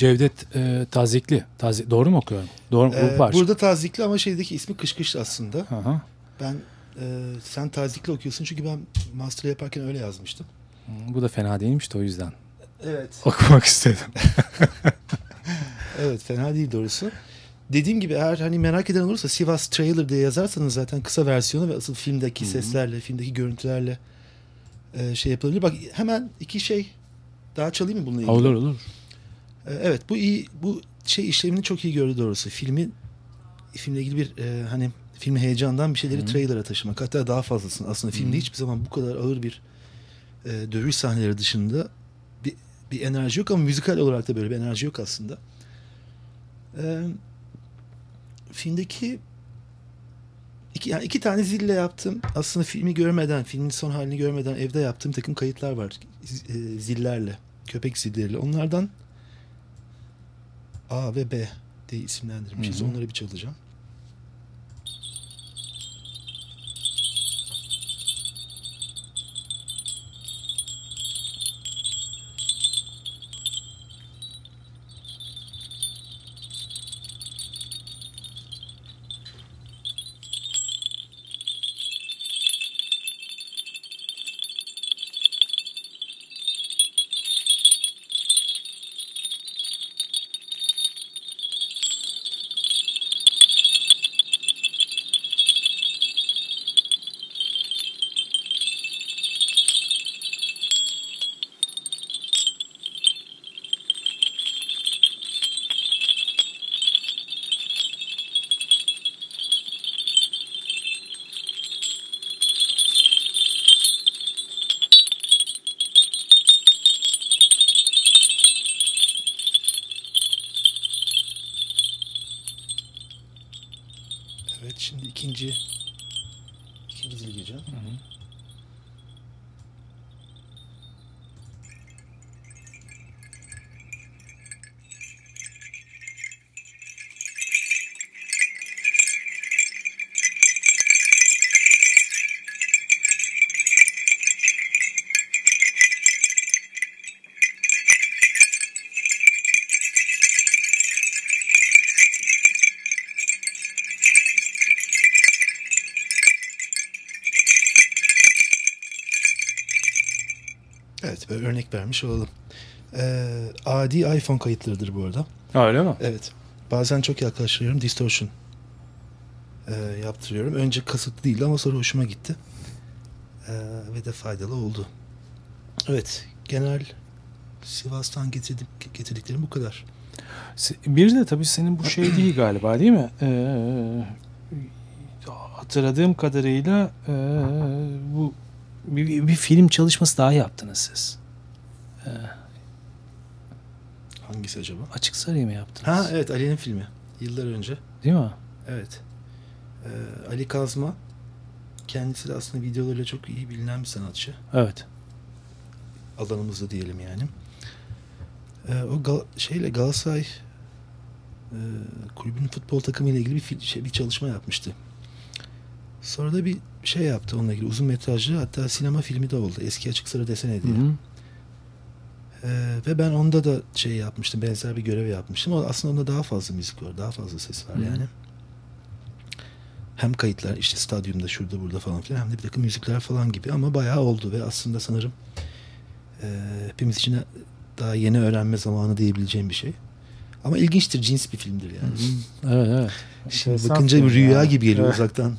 Cevdet e, Tazikli. Tazik, doğru mu okuyorum? Doğru mu? Ee, var. burada tazikli ama şeydeki ismi kış kış aslında. Aha. Ben e, sen tazikli okuyorsun çünkü ben master yaparken öyle yazmıştım. Bu da fena değilmiş de o yüzden Evet. okumak istedim. Evet fena değil doğrusu. Dediğim gibi eğer hani merak eden olursa Sivas Trailer diye yazarsanız zaten kısa versiyonu ve asıl filmdeki seslerle, filmdeki görüntülerle e, şey yapılabilir. Bak hemen iki şey daha çalayım mı bununla ilgili? olur olur. E, evet bu iyi bu şey işlemini çok iyi gördü doğrusu. Filmin filmle ilgili bir e, hani filmi heyecandan bir şeyleri trailer'a taşımak. Hatta daha fazlasını. Aslında filmde hiçbir zaman bu kadar ağır bir e, dövüş sahneleri dışında bir, bir enerji yok ama müzikal olarak da böyle bir enerji yok aslında. E, filmdeki iki, yani iki tane zille yaptım. Aslında filmi görmeden, filmin son halini görmeden evde yaptığım takım kayıtlar var. E, zillerle, köpek zilleriyle. Onlardan A ve B diye isimlendirmişiz. Hı hı. Onları bir çalacağım. Şimdi ikinci Evet böyle örnek vermiş olalım. Ee, adi iPhone kayıtlarıdır bu arada. Öyle mi? Evet. Bazen çok yaklaştırıyorum. Distortion ee, yaptırıyorum. Önce kasıtlı değildi ama sonra hoşuma gitti. Ee, ve de faydalı oldu. Evet. Genel Sivas'tan getirdik, getirdiklerim bu kadar. Bir de tabii senin bu şey değil galiba değil mi? Ee, hatırladığım kadarıyla bu bir, bir- film çalışması daha yaptınız siz. Hangisi acaba? Açık Sarı'yı mı yaptınız? Ha evet Ali'nin filmi. Yıllar önce. Değil mi? Evet. Ee, Ali Kazma kendisi de aslında videolarıyla çok iyi bilinen bir sanatçı. Evet. alanımızda diyelim yani. Ee, o Gal- şeyle Galatasaray e, kulübünün futbol takımı ile ilgili bir şey, bir çalışma yapmıştı. Sonra da bir şey yaptı onunla ilgili uzun metrajlı hatta sinema filmi de oldu. Eski açık sıra desene diye. Hı hı. Ee, ve ben onda da şey yapmıştım. Benzer bir görev yapmıştım. Aslında onda daha fazla müzik var. Daha fazla ses var Hı. yani. Hem kayıtlar işte stadyumda şurada burada falan filan hem de bir takım müzikler falan gibi ama bayağı oldu ve aslında sanırım e, hepimiz için daha yeni öğrenme zamanı diyebileceğim bir şey. Ama ilginçtir, cins bir filmdir yani. Evet evet. Şimdi bakınca bir rüya ya. gibi geliyor Evet. uzaktan.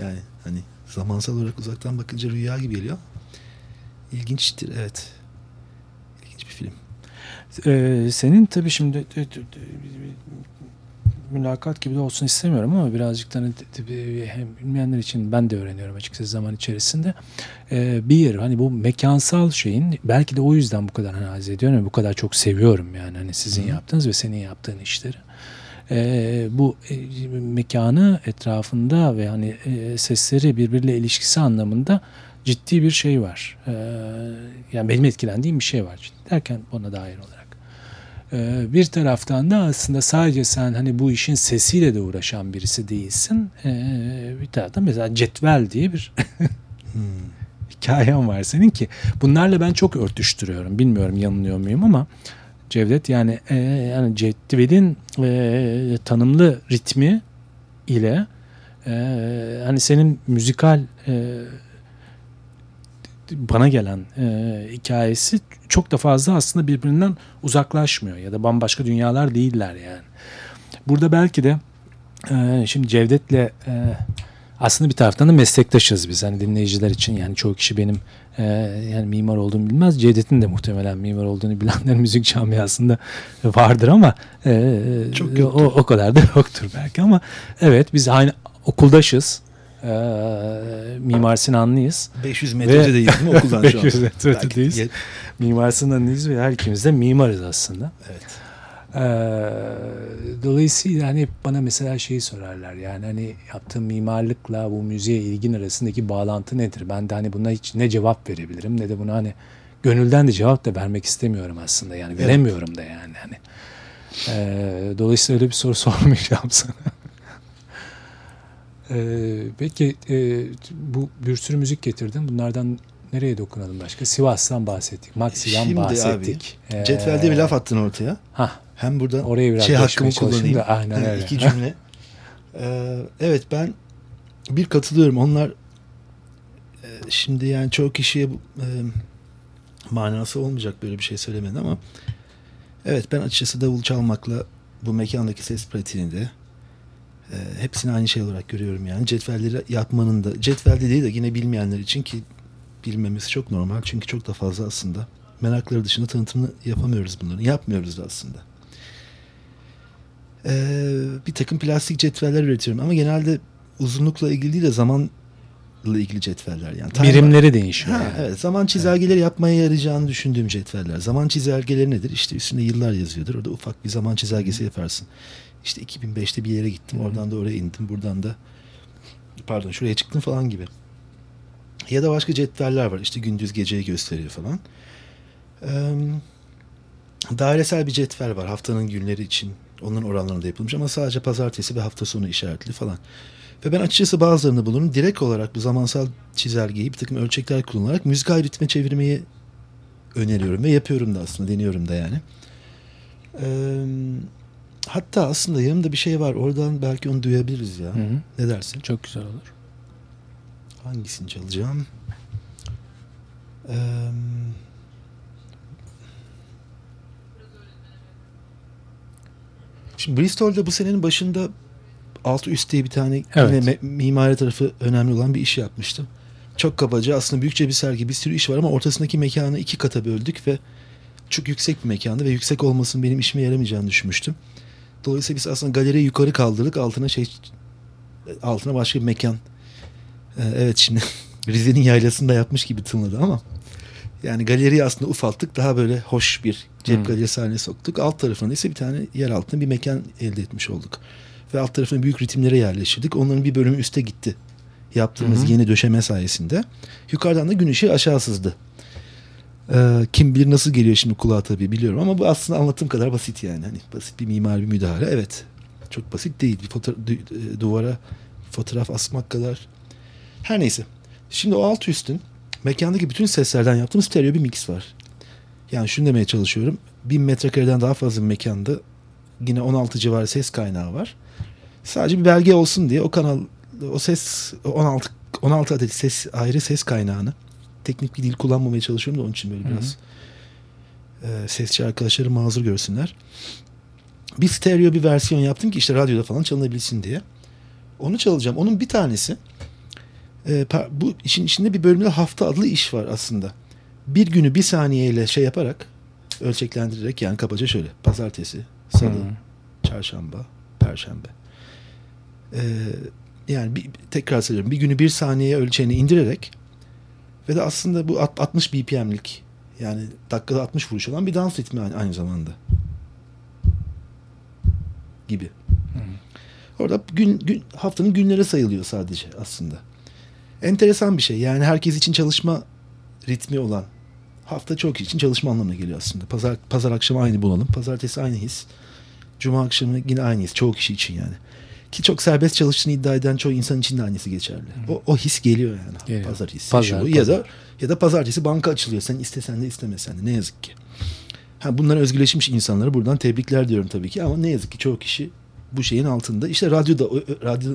Yani hani zamansal olarak uzaktan bakınca rüya gibi geliyor. İlginçtir, evet. İlginç bir film. Ee, senin tabii şimdi mülakat gibi de olsun istemiyorum ama birazcık da hani hem bilmeyenler için ben de öğreniyorum açıkçası zaman içerisinde. Ee, bir hani bu mekansal şeyin belki de o yüzden bu kadar hani ediyorum ve bu kadar çok seviyorum yani hani sizin Hı. yaptığınız ve senin yaptığın işleri. Ee, bu e, mekanı etrafında ve hani e, sesleri birbiriyle ilişkisi anlamında ciddi bir şey var. Ee, yani benim etkilendiğim bir şey var ciddi derken ona dair olarak. Ee, bir taraftan da aslında sadece sen hani bu işin sesiyle de uğraşan birisi değilsin. Ee, bir taraftan mesela cetvel diye bir Hmm. hikayem var senin ki bunlarla ben çok örtüştürüyorum. Bilmiyorum yanılıyor muyum ama Cevdet. Yani e, yani Cetvel'in e, tanımlı ritmi ile e, hani senin müzikal e, bana gelen e, hikayesi çok da fazla aslında birbirinden uzaklaşmıyor ya da bambaşka dünyalar değiller yani. Burada belki de e, şimdi Cevdet'le e, aslında bir taraftan da meslektaşız biz hani dinleyiciler için yani çoğu kişi benim e, yani mimar olduğumu bilmez Cevdet'in de muhtemelen mimar olduğunu bilenler müzik camiasında vardır ama e, Çok o, yoktur. o kadar da yoktur belki ama evet biz aynı okuldaşız e, Mimar Sinanlıyız 500 metrede değil mi okuldan şu an? 500 metrede Belki değiliz. ye- Mimar Sinanlıyız ve her ikimiz de mimarız aslında. Evet. Ee, dolayısıyla hani hep bana mesela şeyi sorarlar yani hani yaptığım mimarlıkla bu müziğe ilgin arasındaki bağlantı nedir? Ben de hani buna hiç ne cevap verebilirim ne de buna hani gönülden de cevap da vermek istemiyorum aslında yani Evet. veremiyorum da yani hani. Ee, dolayısıyla öyle bir soru sormayacağım sana. Ee, peki e, bu bir sürü müzik getirdin. Bunlardan nereye dokunalım başka? Sivas'tan bahsettik. Maxi'den Şimdi abi, bahsettik. Ee, Cetvelde bir laf attın ortaya. Hah, Hem buradan oraya biraz şey hakkımı kullanayım. da, aynen Ha, öyle. İki cümle. Ee, evet ben bir katılıyorum. Onlar e, şimdi yani çoğu kişiye e, manası olmayacak böyle bir şey söylemedi ama evet ben açıkçası davul çalmakla bu mekandaki ses pratiğinde e, hepsini aynı şey olarak görüyorum yani. Cetvelleri yapmanın da cetvelde değil de yine bilmeyenler için ki bilmemesi çok normal. Çünkü çok da fazla aslında merakları dışında tanıtımını yapamıyoruz bunların. Yapmıyoruz da aslında. Ee, bir takım plastik cetveller üretiyorum ama genelde uzunlukla ilgili değil de zamanla ilgili cetveller yani. Time- Birimleri değişiyor. Ha, yani. evet zaman çizelgeleri yapmaya yarayacağını düşündüğüm cetveller. Zaman çizelgeleri nedir? İşte üstünde yıllar yazıyordur. Orada ufak bir zaman çizelgesi yaparsın. İşte 2005'te bir yere gittim. Hı. Oradan da oraya indim. Buradan da pardon şuraya çıktım falan gibi. Ya da başka cetveller var. İşte gündüz geceyi gösteriyor falan. Ee, dairesel bir cetvel var haftanın günleri için. Onların oranlarında yapılmış ama sadece pazartesi ve hafta sonu işaretli falan. Ve ben açıkçası bazılarını bulurum. Direkt olarak bu zamansal çizelgeyi bir takım ölçekler kullanarak müzikal ritme çevirmeyi öneriyorum ve yapıyorum da aslında deniyorum da yani. Ee, hatta aslında yanımda bir şey var. Oradan belki onu duyabiliriz ya. Hı hı. Ne dersin? Çok güzel olur. Hangisini çalacağım? Ee, şimdi Bristol'da bu senenin başında altı üst diye bir tane Evet. yine mimari tarafı önemli olan bir iş yapmıştım. Çok kabaca aslında büyükçe bir sergi bir sürü iş var ama ortasındaki mekanı iki kata böldük ve çok yüksek bir mekandı ve yüksek olmasının benim işime yaramayacağını düşünmüştüm. Dolayısıyla biz aslında galeriyi yukarı kaldırdık altına şey altına başka bir mekan ee, Evet şimdi Rize'nin yaylasında yapmış gibi tınladı ama yani galeriyi aslında ufalttık. Daha böyle hoş bir cep Hmm. galerisi haline soktuk. Alt tarafında ise bir tane yer altında bir mekan elde etmiş olduk. Ve alt tarafına büyük ritimlere yerleştirdik. Onların bir bölümü üste gitti. Yaptığımız hı. yeni döşeme sayesinde. Yukarıdan da gün ışığı aşağı sızdı. Ee, kim bilir nasıl geliyor şimdi kulağa tabii biliyorum ama bu aslında anlattığım kadar basit yani. Hani basit bir mimari bir müdahale. Evet. Çok basit değil. Bir foto- du- duvara fotoğraf asmak kadar her neyse. Şimdi o alt üstün mekandaki bütün seslerden yaptığım stereo bir mix var. Yani şunu demeye çalışıyorum. 1000 metrekareden daha fazla bir mekanda yine 16 civarı ses kaynağı var. Sadece bir belge olsun diye o kanal o ses o 16 16 adet ses ayrı ses kaynağını teknik bir dil kullanmamaya çalışıyorum da onun için böyle Hı hı. biraz e, sesçi arkadaşlarım mazur görsünler. Bir stereo bir versiyon yaptım ki işte radyoda falan çalınabilsin diye. Onu çalacağım. Onun bir tanesi e, pa- bu işin içinde bir bölümde hafta adlı iş var aslında. Bir günü bir saniyeyle şey yaparak ölçeklendirerek yani kabaca şöyle pazartesi, salı, Hı. çarşamba, perşembe. Ee, yani bir, tekrar söylüyorum bir günü bir saniyeye ölçeğini indirerek ve de aslında bu alt- 60 BPM'lik yani dakikada 60 vuruş olan bir dans ritmi aynı, aynı zamanda gibi. Orada gün, gün haftanın günleri sayılıyor sadece aslında. Enteresan bir şey. Yani herkes için çalışma ritmi olan hafta çok için çalışma anlamına geliyor aslında. Pazar pazar akşamı aynı bulalım. Pazartesi aynı his. Cuma akşamı yine aynı his. Çoğu kişi için yani. Ki çok serbest çalıştığını iddia eden çoğu insan için de aynısı geçerli. O, o his geliyor yani. Geliyor. Pazar hissi. Pazar, şu, ya pazar. da ya da pazartesi banka açılıyor. Sen istesen de istemesen de ne yazık ki. Ha, bunlar özgürleşmiş insanlara buradan tebrikler diyorum tabii ki ama ne yazık ki çoğu kişi bu şeyin altında. İşte radyoda radyo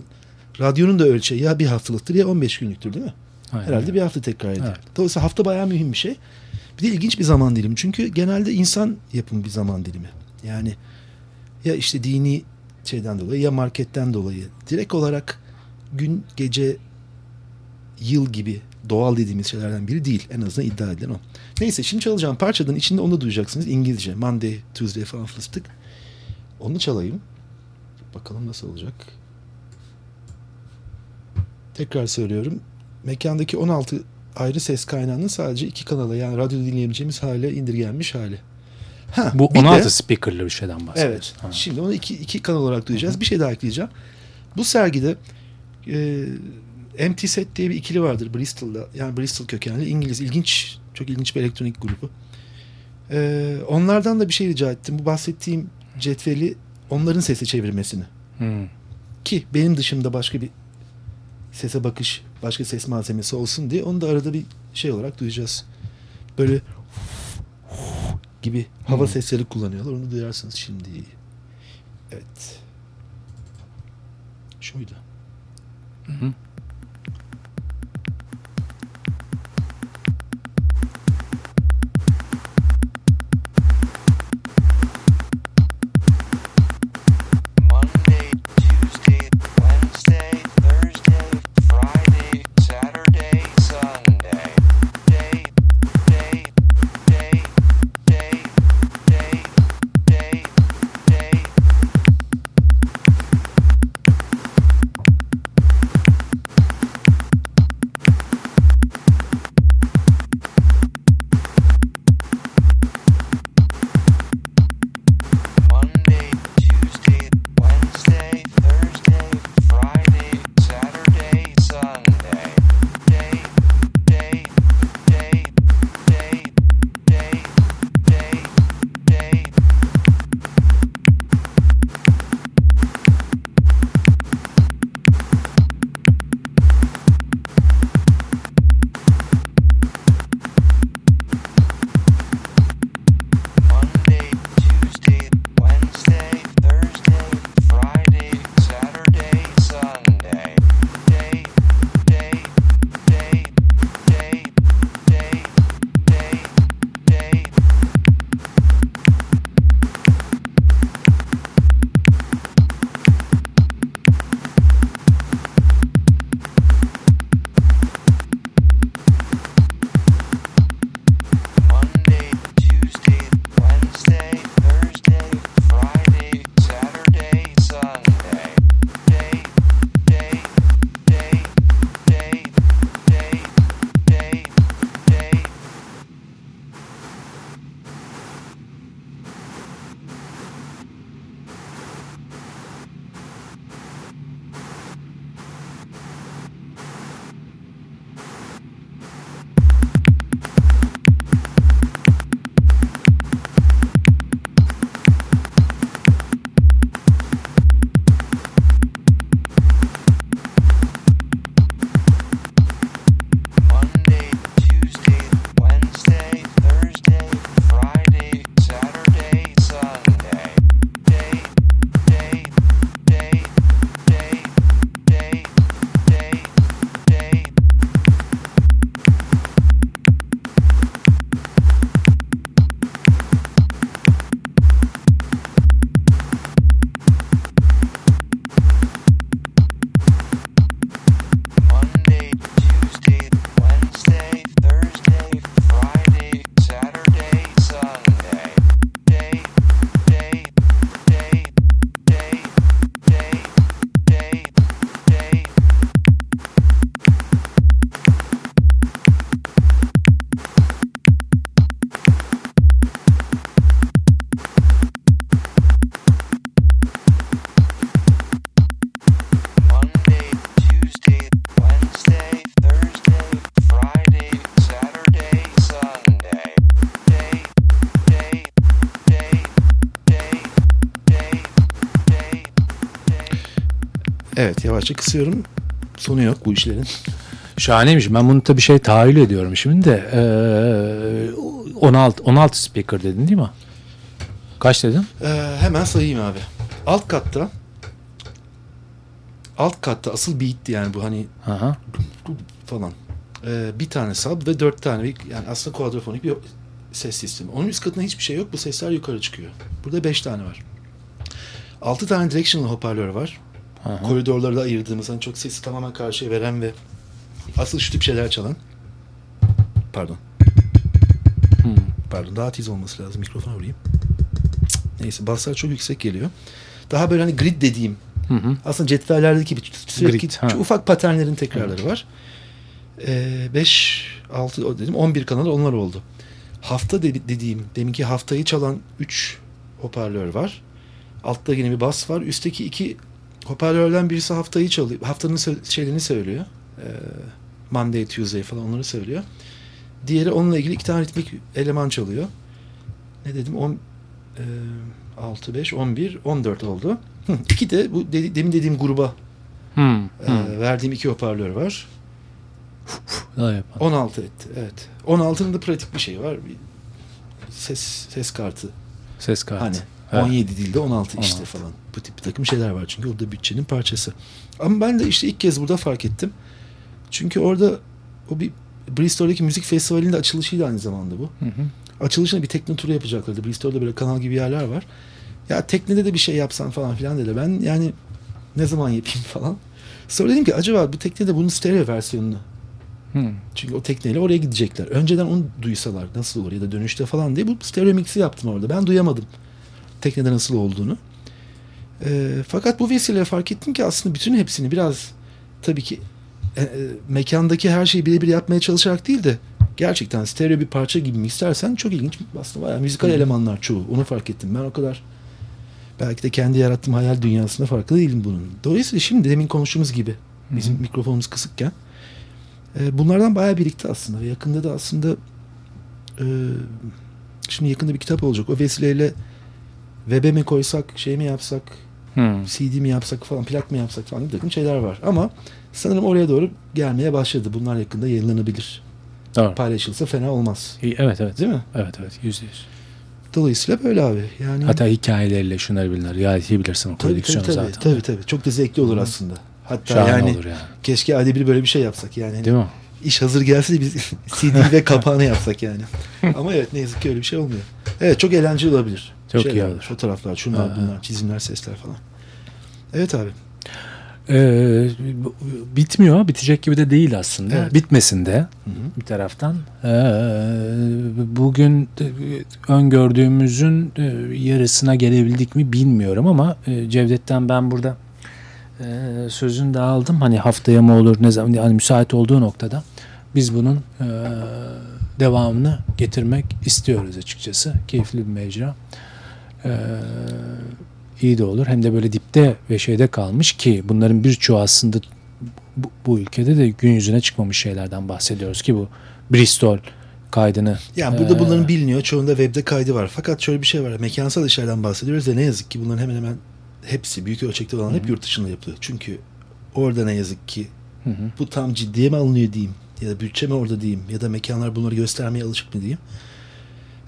radyonun da ölçeği ya bir haftalıktır ya 15 günlüktür değil mi? Aynen Herhalde bir hafta tekrar ediyor. Evet. Dolayısıyla hafta bayağı mühim bir şey. Bir de ilginç bir zaman dilimi. Çünkü genelde insan yapımı bir zaman dilimi. Yani ya işte dini şeyden dolayı ya marketten dolayı direkt olarak gün gece yıl gibi doğal dediğimiz şeylerden biri değil. En azından iddia edilen o. Neyse şimdi çalacağım parçadan içinde onu da duyacaksınız. İngilizce. Monday, Tuesday falan fıstık. Onu çalayım. Bakalım nasıl olacak. Tekrar söylüyorum. Mekandaki 16 ayrı ses kaynağının sadece iki kanala yani radyo dinleyebileceğimiz hale indirgenmiş hali. Ha, Bu bir de- 16 speakerlı bir şeyden Evet. bahsediyorsun. Ha. Şimdi onu iki, iki kanal olarak duyacağız. Bir şey daha ekleyeceğim. Bu sergide e, Empty Set diye bir ikili vardır Bristol'da. Yani Bristol kökenli İngiliz. ilginç, çok ilginç bir elektronik grubu. E, onlardan da bir şey rica ettim. Bu bahsettiğim cetveli onların sese çevirmesini. Hmm. Ki benim dışımda başka bir sese bakış, başka ses malzemesi olsun diye onu da arada bir şey olarak duyacağız. Böyle gibi hava Hmm. sesleri kullanıyorlar. Onu duyarsınız şimdi. Evet. Şuydu. Hı hı. Evet yavaşça kısıyorum. Sonu yok bu işlerin. Şahaneymiş. Ben bunu tabii şey tahayyül ediyorum şimdi de. Ee, 16 16 speaker dedin değil mi? Kaç dedin? Ee, hemen sayayım abi. Alt katta alt katta asıl beat'ti yani bu hani Aha. falan. Ee, bir tane sub ve dört tane yani aslında kuadrofonik bir ses sistemi. Onun üst katında hiçbir şey yok. Bu sesler yukarı çıkıyor. Burada beş tane var. Altı tane directional hoparlör var. Aha. Koridorlarda ayırdığımız hani çok sesi tamamen karşıya veren ve asıl şu tip şeyler çalan. Pardon. Hmm. Pardon daha tiz olması lazım. Mikrofona vurayım. Neyse baslar çok yüksek geliyor. Daha böyle hani grid dediğim Hı hı. aslında cetvellerdeki gibi sürekli Grid, ha. ufak paternlerin tekrarları var. 5, 6 dedim 11 kanalı onlar oldu. Hafta de- dediğim deminki haftayı çalan 3 hoparlör var. Altta yine bir bas var. Üstteki iki hoparlörden birisi haftayı çalıyor. Haftanın şeylerini söylüyor. Ee, Monday, Tuesday falan onları söylüyor. Diğeri onunla ilgili iki tane ritmik eleman çalıyor. Ne dedim? 10 6 5 11 14 oldu. Hı, iki de bu dedi- demin dediğim gruba Hmm. e, Hmm. verdiğim iki hoparlör var. Daha yapalım. 16 etti. Evet. 16'nın da pratik bir şey var. Bir ses ses kartı. Ses kartı. Hani Evet. 17 dilde 16 işte 16. falan. Bu tip bir takım şeyler var çünkü o da bütçenin parçası. Ama ben de işte ilk kez burada fark ettim. Çünkü orada o bir Bristol'daki müzik festivalinin de açılışıydı aynı zamanda bu. Hı hı. Açılışında bir tekne turu yapacaklardı. Bristol'da böyle kanal gibi yerler var. Ya teknede de bir şey yapsan falan filan dedi. Ben yani ne zaman yapayım falan. Sonra dedim ki acaba bu teknede bunun stereo versiyonunu Hmm. çünkü o tekneyle oraya gidecekler. Önceden onu duysalar nasıl olur ya da dönüşte falan diye bu stereo mix'i yaptım orada. Ben duyamadım teknede nasıl olduğunu. Ee, fakat bu vesileyle fark ettim ki aslında bütün hepsini biraz tabii ki e, e, mekandaki her şeyi birebir yapmaya çalışarak değil de gerçekten stereo bir parça gibi mi istersen çok ilginç aslında bayağı müzikal elemanlar çoğu. Onu fark ettim. Ben o kadar belki de kendi yarattığım hayal dünyasında farkında değilim bunun. Dolayısıyla şimdi demin konuştuğumuz gibi bizim hı. mikrofonumuz kısıkken e, bunlardan bayağı birikti aslında ve yakında da aslında e, şimdi yakında bir kitap olacak. O vesileyle web'e mi koysak, şey mi yapsak, Hmm. CD mi yapsak falan, plak mı yapsak falan bir takım şeyler var. Ama sanırım oraya doğru gelmeye başladı. Bunlar yakında yayınlanabilir. Doğru. Paylaşılsa fena olmaz. Evet evet. Değil mi? Evet evet. Yüzde yüz. Dolayısıyla böyle abi. Yani Hatta hikayeleriyle şunları bilirler. Realiteyi bilirsin o tabii, tabii, tabii, zaten. tabii, tabii. Çok da zevkli olur Hı. aslında. Hatta Şahane yani olur yani. keşke adebili böyle bir şey yapsak yani. Değil mi? İş hazır gelse de biz CD ve kapağını yapsak yani. Ama evet ne yazık ki öyle bir şey olmuyor. Evet çok eğlenceli olabilir. Çok iyi olur. Fotoğraflar, şunlar Ha. bunlar, çizimler, sesler falan. Evet abi. Ee, bitmiyor. Bitecek gibi de değil aslında. Evet. Bitmesin de Hı hı. bir taraftan. Ee, bugün öngördüğümüzün e, yarısına gelebildik mi bilmiyorum ama e, Cevdet'ten ben burada e, sözünü de aldım. Hani haftaya mı olur ne zaman hani müsait olduğu noktada biz bunun devamını getirmek istiyoruz açıkçası. Keyifli bir mecra. Ee, iyi de olur. Hem de böyle dipte ve şeyde kalmış ki bunların birçoğu aslında bu, bu ülkede de gün yüzüne çıkmamış şeylerden bahsediyoruz ki bu Bristol kaydını Yani burada Ee, bunların biliniyor. Çoğunda webde kaydı var. Fakat şöyle bir şey var. Mekansal işlerden bahsediyoruz ve ne yazık ki bunların hemen hemen hepsi büyük ölçekte olan hep Hı hı. yurt dışında yapılıyor. Çünkü orada ne yazık ki Hı hı. bu tam ciddiye mi alınıyor diyeyim ya da bütçe mi orada diyeyim ya da mekanlar bunları göstermeye alışık mı diyeyim.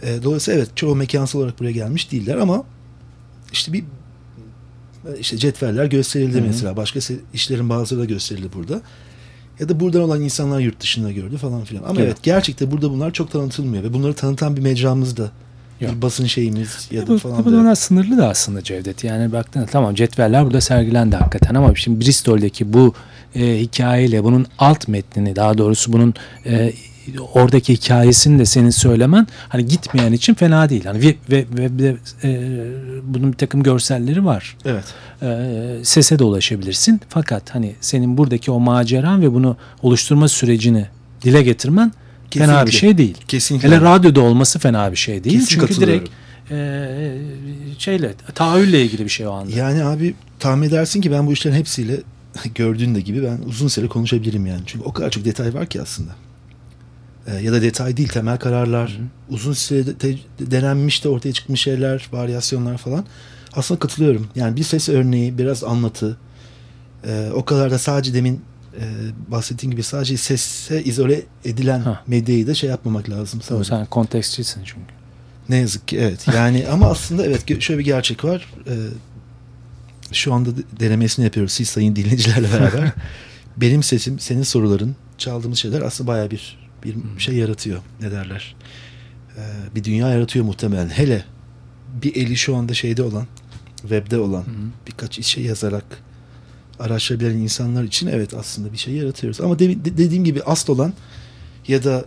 E, dolayısıyla evet çoğu mekansal olarak buraya gelmiş değiller ama işte bir işte cetveller gösterildi Hı hı. mesela. Başka işlerin bazıları da gösterildi burada. Ya da buradan olan insanlar yurt dışında gördü falan filan. Ama Evet. evet, gerçekten burada bunlar çok tanıtılmıyor ve bunları tanıtan bir mecramız da Yok. bir basın şeyimiz ya da Bu, falan bu da. da sınırlı da aslında Cevdet. Yani baktığında tamam cetveller burada sergilendi hakikaten ama şimdi Bristol'deki bu e, hikayeyle bunun alt metnini daha doğrusu bunun e, oradaki hikayesini de senin söylemen hani gitmeyen için fena değil. Hani ve, ve, ve, e, bunun bir takım görselleri var. Evet. e, sese de ulaşabilirsin. Fakat hani senin buradaki o maceran ve bunu oluşturma sürecini dile getirmen fena Kesinlikle. bir şey değil. Kesinlikle. Hele radyoda olması fena bir şey değil. Kesin Çünkü direkt e, şeyle tahayyülle ilgili bir şey o anda. Yani abi tahmin edersin ki ben bu işlerin hepsiyle gördüğün de gibi ben uzun süre konuşabilirim yani. Çünkü o kadar çok detay var ki aslında. Ee, ya da detay değil temel kararlar, uzun süre te- denenmiş de ortaya çıkmış şeyler, varyasyonlar falan. Aslında katılıyorum. Yani bir ses örneği, biraz anlatı. Ee, o kadar da sadece demin e, bahsettiğim gibi sadece sese izole edilen Ha. medyayı da şey yapmamak lazım. Sanırım. sen kontekstçisin çünkü. Ne yazık ki evet. Yani ama aslında evet şöyle bir gerçek var. Ee, şu anda de- denemesini yapıyoruz siz sayın dinleyicilerle beraber. Benim sesim, senin soruların, çaldığımız şeyler aslında bayağı bir bir şey yaratıyor. Ne derler? Ee, bir dünya yaratıyor muhtemelen. Hele bir eli şu anda şeyde olan, webde olan, birkaç şey yazarak araştırabilen insanlar için evet aslında bir şey yaratıyoruz. Ama de- de- dediğim gibi asıl olan ya da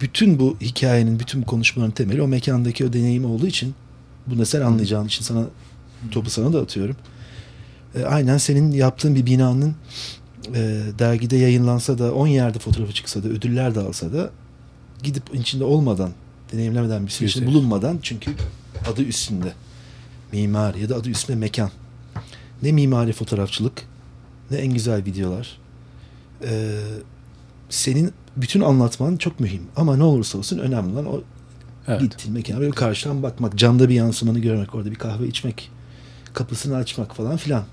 bütün bu hikayenin, bütün bu konuşmaların temeli o mekandaki o deneyim olduğu için bunu da sen anlayacağın için sana topu sana da atıyorum. E, aynen senin yaptığın bir binanın e, dergide yayınlansa da 10 yerde fotoğrafı çıksa da ödüller de alsa da gidip içinde olmadan deneyimlemeden bir süreçte Güzel. bulunmadan çünkü adı üstünde mimari ya da adı üstünde mekan ne mimari fotoğrafçılık ne en güzel videolar Ee, senin bütün anlatman çok mühim ama ne olursa olsun önemli olan o Evet. gittiğin mekana böyle karşıdan bakmak camda bir yansımanı görmek orada bir kahve içmek kapısını açmak falan filan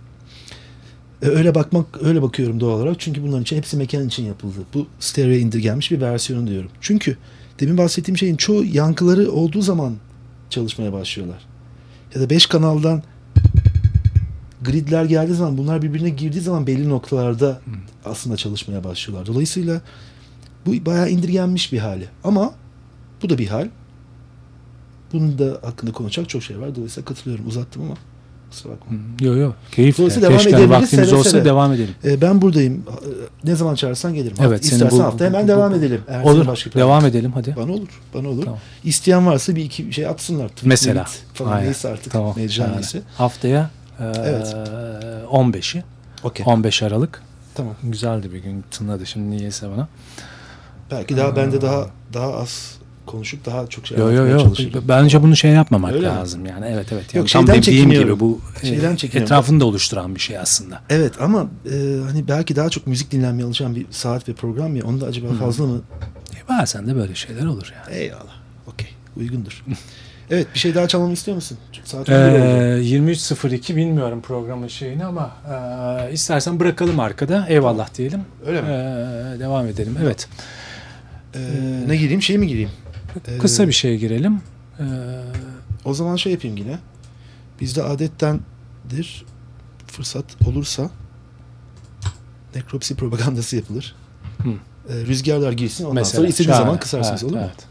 öyle bakmak öyle bakıyorum doğal olarak çünkü bunların için hepsi mekan için yapıldı bu stereoya indirgenmiş bir versiyonu diyorum çünkü demin bahsettiğim şeyin çoğu yankıları olduğu zaman çalışmaya başlıyorlar ya da 5 kanaldan gridler geldiği zaman bunlar birbirine girdiği zaman belli noktalarda aslında çalışmaya başlıyorlar. Dolayısıyla bu bayağı indirgenmiş bir hali. Ama bu da bir hal. Bunun da hakkında konuşacak çok şey var. Dolayısıyla katılıyorum. Uzattım ama kusura bakma. Yok yok. Keyifle. Dolayısıyla devam Keşke edebiliriz, vaktimiz seve olsa seve. devam edelim. Ee, ben buradayım. Ee, Ne zaman çağırırsan gelirim. Evet, seni İstersen bu- hafta hemen bu- devam bu- edelim. Eğer Olur. başka Devam planın- edelim hadi. Bana olur. Bana olur. Tamam. İsteyen varsa bir iki şey atsınlar. Tweet, Mesela. tweet falan Aynen. neyse artık. Tamam. Mecra neyse. Haftaya e, Evet. 15'i. Okey. 15 Aralık. Tamam. Güzeldi bir gün tınladı şimdi niyeyse bana. Belki daha ben de daha daha az konuşup daha çok şey Yo yo yo. çalışırım. Bence bunu şey yapmamak Öyle mi? lazım yani. Evet evet. Yani Yok, tam dediğim gibi bu e, Şeyden çekiniyorum. etrafını da oluşturan bir şey aslında. Evet ama e, hani belki daha çok müzik dinlenmeye alışan bir saat ve program ya. Onda acaba fazla mı? E, bazen de böyle şeyler olur yani. Eyvallah. Okey. Uygundur. evet bir şey daha çalmamı istiyor musun? Saat Ee, 11 oldu. 23.02 bilmiyorum programın şeyini ama e, istersen bırakalım arkada. Eyvallah diyelim. Öyle mi? Ee, devam edelim. Evet. Ee, ne gireyim? Şey mi gireyim? Ee, Kısa bir şey girelim. Ee, O zaman şey yapayım yine. Bizde adettendir fırsat olursa nekropsi propagandası yapılır. Hı. Ee, rüzgarlar girsin ondan Mesela, sonra istediği şahane. zaman kısarsınız Evet, olur mu? evet.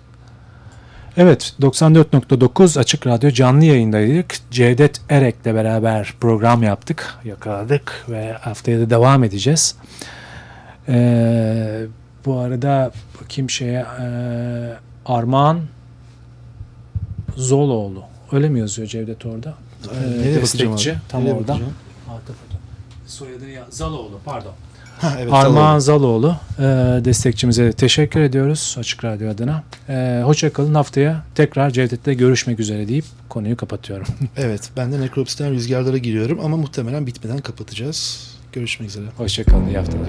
Evet 94.9 Açık Radyo canlı yayındaydık. Cevdet Erek'le beraber program yaptık, yakaladık ve haftaya da devam edeceğiz. Ee, bu arada bakayım şeye e, Armağan Zoloğlu. Öyle mi yazıyor Cevdet orada? Ee, Ee, nereye destekçi. abi? Tam Nereye orada. bakacağım? Soyadını ya Zaloğlu pardon. Ha, evet, Armağan. Zaloğlu e, destekçimize de teşekkür ediyoruz Açık Radyo adına. E, hoşçakalın haftaya tekrar Cevdet'le görüşmek üzere deyip konuyu kapatıyorum. Evet ben de nekropsiden rüzgarlara giriyorum ama muhtemelen bitmeden kapatacağız. Görüşmek üzere. hoşçakalın iyi haftalar.